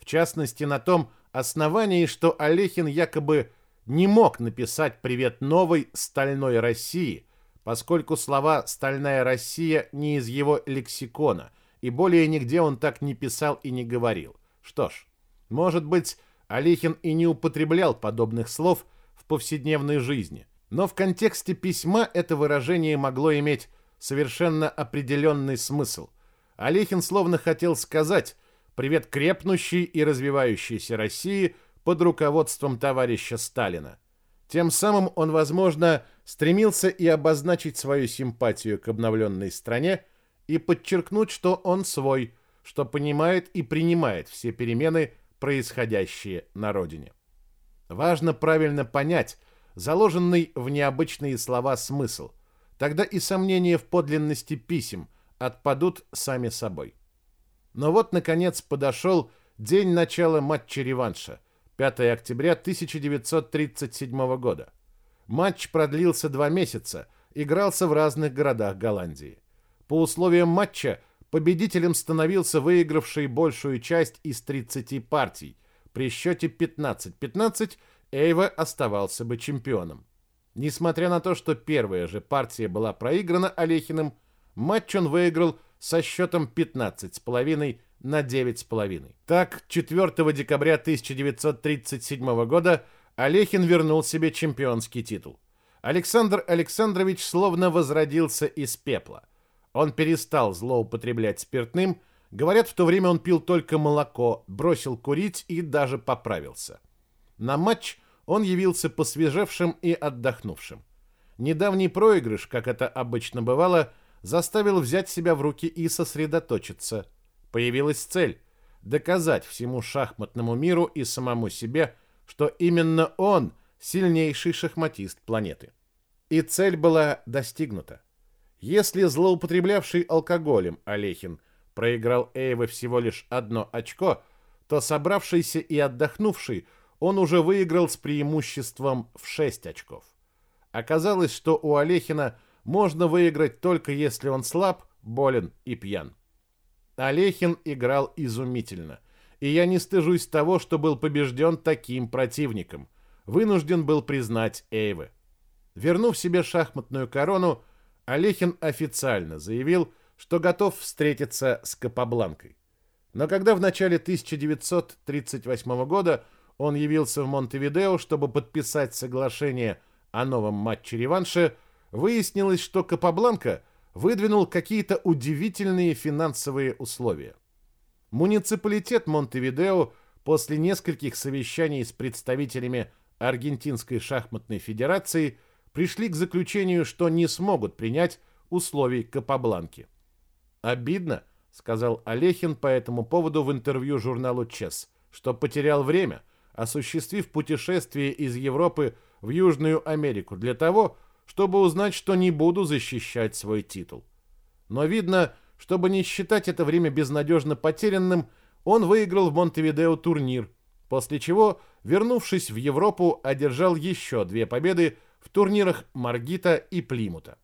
[SPEAKER 1] В частности, на том основании, что Олехин якобы не мог написать «Привет новой стальной России», поскольку слова «стальная Россия» не из его лексикона, и более нигде он так не писал и не говорил. Что ж, может быть, Алихин и не употреблял подобных слов в повседневной жизни, но в контексте письма это выражение могло иметь совершенно определенный смысл. Алихин словно хотел сказать «Привет крепнущей и развивающейся России» под руководством товарища Сталина. Тем самым он, возможно, стремился и обозначить свою симпатию к обновленной стране и подчеркнуть, что он свой, что понимает и принимает все перемены, происходящие на родине. Важно правильно понять заложенный в необычные слова смысл. Тогда и сомнения в подлинности писем отпадут сами собой. Но вот, наконец, подошел день начала матча-реванша – 5 октября 1937 года. Матч продлился два месяца, игрался в разных городах Голландии. По условиям матча победителем становился выигравший большую часть из 30 партий. При счете 15-15 Эйва оставался бы чемпионом. Несмотря на то, что первая же партия была проиграна Олехиным, матч он выиграл со счетом 15,5 на 9,5. Так, 4 декабря 1937 года Олехин вернул себе чемпионский титул. Александр Александрович словно возродился из пепла. Он перестал злоупотреблять спиртным, говорят, в то время он пил только молоко, бросил курить и даже поправился. На матч он явился посвежевшим и отдохнувшим. Недавний проигрыш, как это обычно бывало, заставил взять себя в руки и сосредоточиться – Появилась цель – доказать всему шахматному миру и самому себе, что именно он – сильнейший шахматист планеты. И цель была достигнута. Если злоупотреблявший алкоголем Олехин проиграл Эйве всего лишь одно очко, то собравшийся и отдохнувший он уже выиграл с преимуществом в 6 очков. Оказалось, что у Олехина можно выиграть только если он слаб, болен и пьян. Олехин играл изумительно. И я не стыжусь того, что был побежден таким противником. Вынужден был признать Эйвы. Вернув себе шахматную корону, Олехин официально заявил, что готов встретиться с Капабланкой. Но когда в начале 1938 года он явился в Монтевидео, чтобы подписать соглашение о новом матче-реванше, выяснилось, что Капабланка выдвинул какие-то удивительные финансовые условия. Муниципалитет Монтевидео после нескольких совещаний с представителями Аргентинской шахматной федерации пришли к заключению, что не смогут принять условий Капабланки. «Обидно», — сказал Олехин по этому поводу в интервью журналу «Чес», что потерял время, осуществив путешествие из Европы в Южную Америку для того, чтобы узнать, что не буду защищать свой титул. Но видно, чтобы не считать это время безнадежно потерянным, он выиграл в Монтевидео турнир, после чего, вернувшись в Европу, одержал еще две победы в турнирах Маргита и Плимута.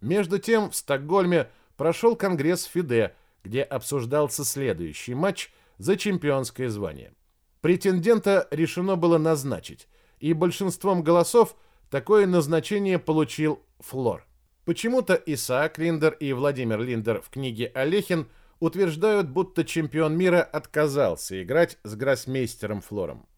[SPEAKER 1] Между тем в Стокгольме прошел конгресс ФИДЕ, где обсуждался следующий матч за чемпионское звание. Претендента решено было назначить, и большинством голосов – Такое назначение получил Флор. Почему-то Исаак Линдер и Владимир Линдер в книге Олехин утверждают, будто чемпион мира отказался играть с гроссмейстером Флором.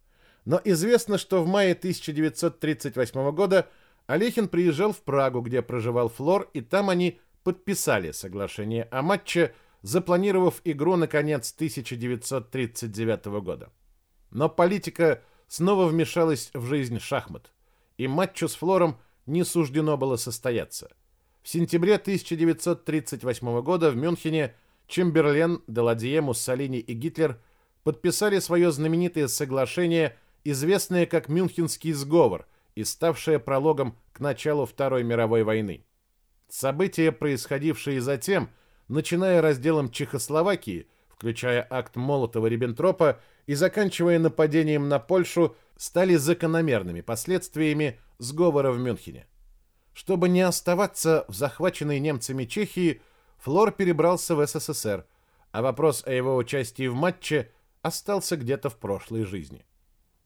[SPEAKER 1] Но известно, что в мае 1938 года Олехин приезжал в Прагу, где проживал Флор, и там они подписали соглашение о матче, запланировав игру на конец 1939 года. Но политика снова вмешалась в жизнь шахмат и матчу с Флором не суждено было состояться. В сентябре 1938 года в Мюнхене Чемберлен, Деладье, Муссолини и Гитлер подписали свое знаменитое соглашение, известное как Мюнхенский сговор и ставшее прологом к началу Второй мировой войны. События, происходившие затем, начиная разделом Чехословакии, включая акт Молотова-Риббентропа и заканчивая нападением на Польшу, стали закономерными последствиями сговора в Мюнхене. Чтобы не оставаться в захваченной немцами Чехии, Флор перебрался в СССР, а вопрос о его участии в матче остался где-то в прошлой жизни.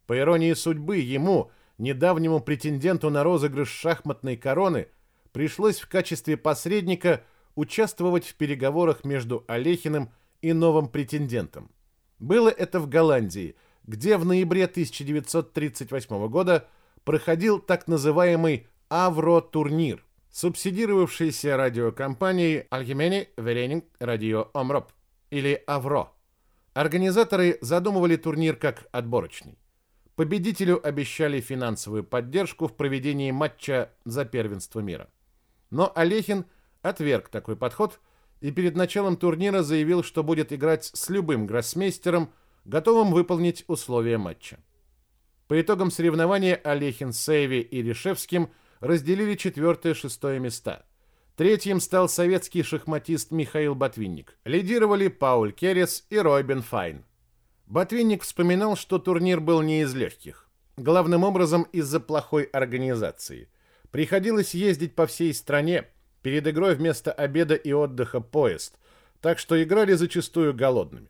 [SPEAKER 1] По иронии судьбы, ему, недавнему претенденту на розыгрыш шахматной короны пришлось в качестве посредника участвовать в переговорах между Олехиным и новым претендентом. Было это в Голландии, где в ноябре 1938 года проходил так называемый Авро-турнир, субсидировавшийся радиокомпанией Allgemeine Vereniging Radio Omroep, или Авро. Организаторы задумывали турнир как отборочный. Победителю обещали финансовую поддержку в проведении матча за первенство мира. Но Олехин отверг такой подход и перед началом турнира заявил, что будет играть с любым гроссмейстером, готовым выполнить условия матча. По итогам соревнования Олехин, Сейви и Решевским разделили четвертое и шестое места. Третьим стал советский шахматист Михаил Ботвинник. Лидировали Пауль Керес и Ройбен Файн. Ботвинник вспоминал, что турнир был не из легких. Главным образом из-за плохой организации. Приходилось ездить по всей стране, перед игрой вместо обеда и отдыха поезд, так что играли зачастую голодными.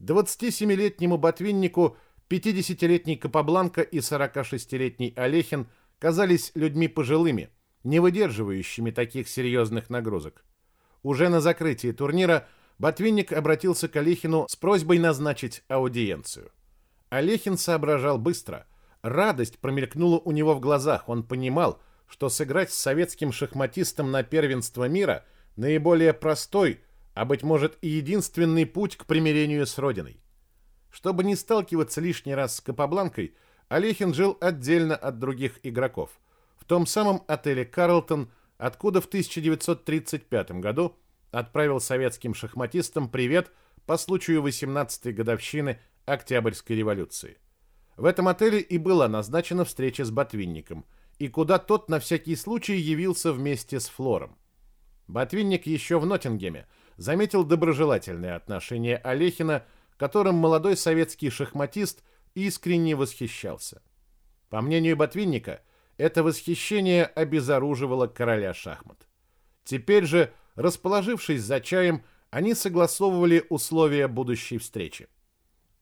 [SPEAKER 1] 27-летнему Ботвиннику 50-летний Капабланка и 46-летний Олехин казались людьми пожилыми, не выдерживающими таких серьезных нагрузок. Уже на закрытии турнира Ботвинник обратился к Олехину с просьбой назначить аудиенцию. Олехин соображал быстро. Радость промелькнула у него в глазах. Он понимал, что сыграть с советским шахматистом на первенство мира наиболее простой, а быть может и единственный путь к примирению с родиной. Чтобы не сталкиваться лишний раз с Капабланкой, Олехин жил отдельно от других игроков, в том самом отеле «Карлтон», откуда в 1935 году отправил советским шахматистам привет по случаю 18-й годовщины Октябрьской революции. В этом отеле и была назначена встреча с Ботвинником, и куда тот на всякий случай явился вместе с Флором. Ботвинник еще в Ноттингеме заметил доброжелательное отношение Олехина, которым молодой советский шахматист искренне восхищался. По мнению Ботвинника, это восхищение обезоруживало короля шахмат. Теперь же Расположившись за чаем, они согласовывали условия будущей встречи.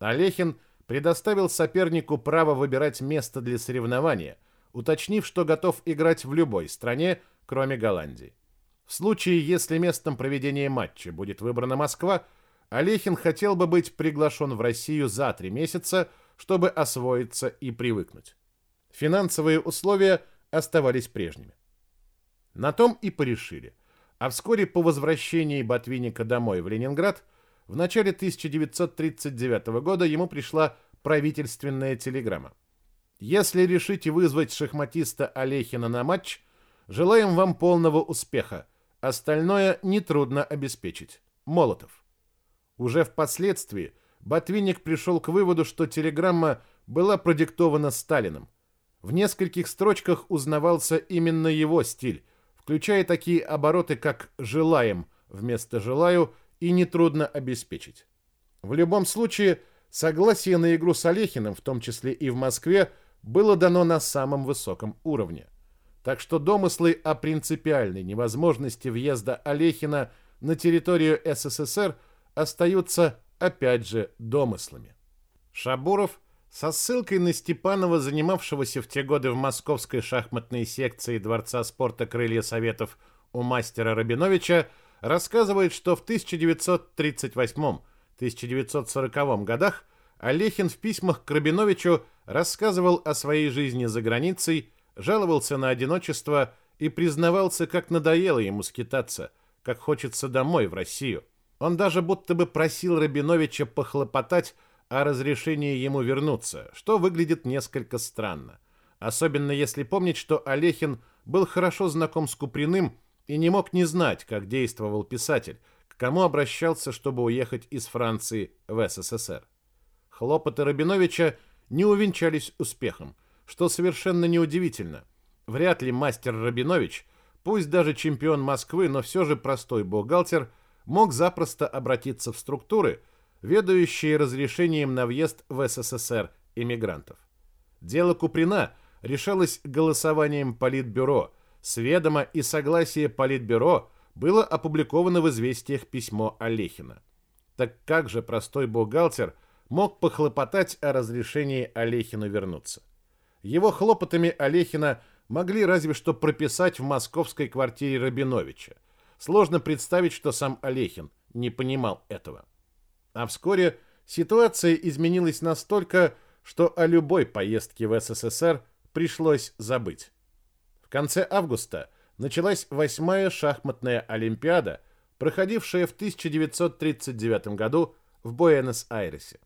[SPEAKER 1] Олехин предоставил сопернику право выбирать место для соревнования, уточнив, что готов играть в любой стране, кроме Голландии. В случае, если местом проведения матча будет выбрана Москва, Олехин хотел бы быть приглашен в Россию за три месяца, чтобы освоиться и привыкнуть. Финансовые условия оставались прежними. На том и порешили – а вскоре по возвращении Ботвинника домой в Ленинград в начале 1939 года ему пришла правительственная телеграмма. Если решите вызвать шахматиста Олехина на матч, желаем вам полного успеха. Остальное нетрудно обеспечить. Молотов. Уже впоследствии Ботвинник пришел к выводу, что телеграмма была продиктована Сталиным. В нескольких строчках узнавался именно его стиль, включая такие обороты, как «желаем» вместо «желаю» и «нетрудно обеспечить». В любом случае, согласие на игру с Олехиным, в том числе и в Москве, было дано на самом высоком уровне. Так что домыслы о принципиальной невозможности въезда Олехина на территорию СССР остаются опять же домыслами. Шабуров со ссылкой на Степанова, занимавшегося в те годы в московской шахматной секции Дворца спорта «Крылья Советов» у мастера Рабиновича, рассказывает, что в 1938-1940 годах Олехин в письмах к Рабиновичу рассказывал о своей жизни за границей, жаловался на одиночество и признавался, как надоело ему скитаться, как хочется домой, в Россию. Он даже будто бы просил Рабиновича похлопотать о разрешении ему вернуться, что выглядит несколько странно. Особенно если помнить, что Олехин был хорошо знаком с Куприным и не мог не знать, как действовал писатель, к кому обращался, чтобы уехать из Франции в СССР. Хлопоты Рабиновича не увенчались успехом, что совершенно неудивительно. Вряд ли мастер Рабинович, пусть даже чемпион Москвы, но все же простой бухгалтер, мог запросто обратиться в структуры – ведающие разрешением на въезд в СССР иммигрантов. Дело Куприна решалось голосованием Политбюро. С ведома и согласия Политбюро было опубликовано в известиях письмо Олехина. Так как же простой бухгалтер мог похлопотать о разрешении Олехину вернуться? Его хлопотами Олехина могли разве что прописать в московской квартире Рабиновича. Сложно представить, что сам Олехин не понимал этого. А вскоре ситуация изменилась настолько, что о любой поездке в СССР пришлось забыть. В конце августа началась восьмая шахматная олимпиада, проходившая в 1939 году в Буэнос-Айресе.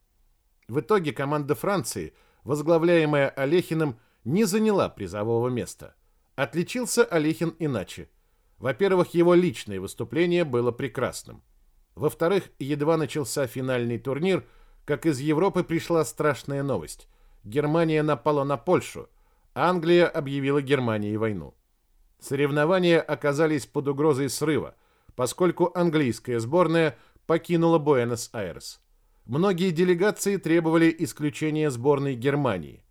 [SPEAKER 1] В итоге команда Франции, возглавляемая Олехиным, не заняла призового места. Отличился Олехин иначе. Во-первых, его личное выступление было прекрасным. Во-вторых, едва начался финальный турнир, как из Европы пришла страшная новость. Германия напала на Польшу, Англия объявила Германии войну. Соревнования оказались под угрозой срыва, поскольку английская сборная покинула Буэнос-Айрес. Многие делегации требовали исключения сборной Германии.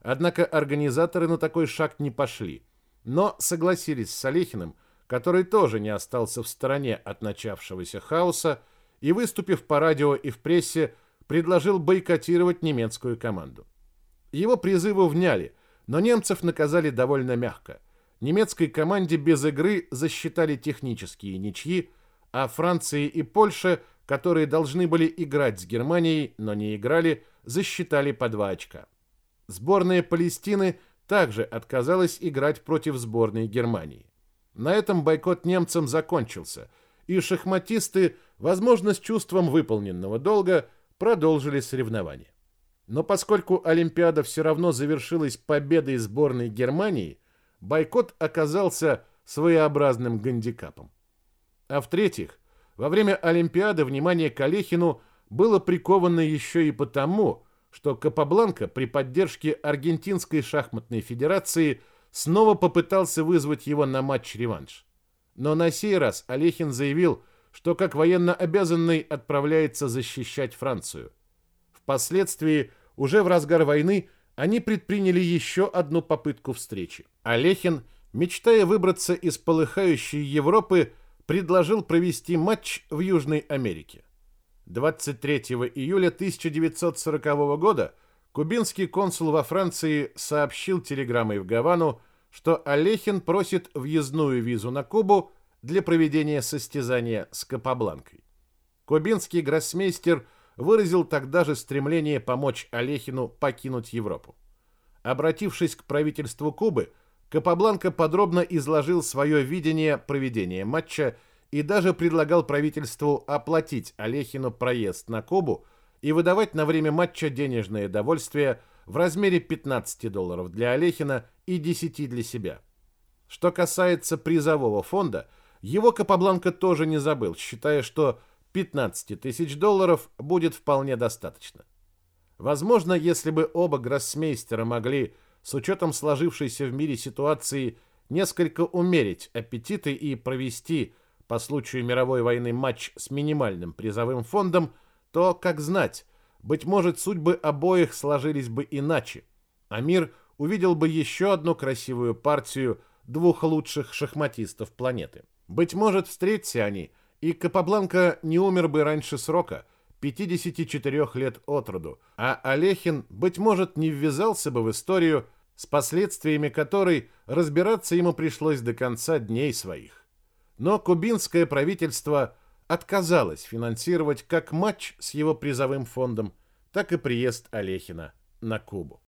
[SPEAKER 1] Однако организаторы на такой шаг не пошли, но согласились с Олехиным, который тоже не остался в стороне от начавшегося хаоса и, выступив по радио и в прессе, предложил бойкотировать немецкую команду. Его призыву вняли, но немцев наказали довольно мягко. Немецкой команде без игры засчитали технические ничьи, а Франции и Польше, которые должны были играть с Германией, но не играли, засчитали по два очка. Сборная Палестины также отказалась играть против сборной Германии. На этом бойкот немцам закончился, и шахматисты, возможно, с чувством выполненного долга, продолжили соревнования. Но поскольку Олимпиада все равно завершилась победой сборной Германии, бойкот оказался своеобразным гандикапом. А в-третьих, во время Олимпиады внимание к Олехину было приковано еще и потому, что Капабланка при поддержке Аргентинской шахматной федерации снова попытался вызвать его на матч-реванш. Но на сей раз Олехин заявил, что как военно обязанный отправляется защищать Францию. Впоследствии, уже в разгар войны, они предприняли еще одну попытку встречи. Олехин, мечтая выбраться из полыхающей Европы, предложил провести матч в Южной Америке. 23 июля 1940 года кубинский консул во Франции сообщил телеграммой в Гавану, что Олехин просит въездную визу на Кубу для проведения состязания с Капабланкой. Кубинский гроссмейстер выразил тогда же стремление помочь Олехину покинуть Европу. Обратившись к правительству Кубы, Капабланка подробно изложил свое видение проведения матча и даже предлагал правительству оплатить Олехину проезд на Кубу и выдавать на время матча денежное довольствие в размере 15 долларов для Олехина и 10 для себя. Что касается призового фонда, его Капабланка тоже не забыл, считая, что 15 тысяч долларов будет вполне достаточно. Возможно, если бы оба гроссмейстера могли, с учетом сложившейся в мире ситуации, несколько умерить аппетиты и провести по случаю мировой войны матч с минимальным призовым фондом, то, как знать, быть может, судьбы обоих сложились бы иначе, а мир увидел бы еще одну красивую партию двух лучших шахматистов планеты. Быть может, встретятся они, и Капабланка не умер бы раньше срока, 54 лет от роду, а Олехин, быть может, не ввязался бы в историю, с последствиями которой разбираться ему пришлось до конца дней своих. Но кубинское правительство отказалось финансировать как матч с его призовым фондом, так и приезд Олехина на Кубу.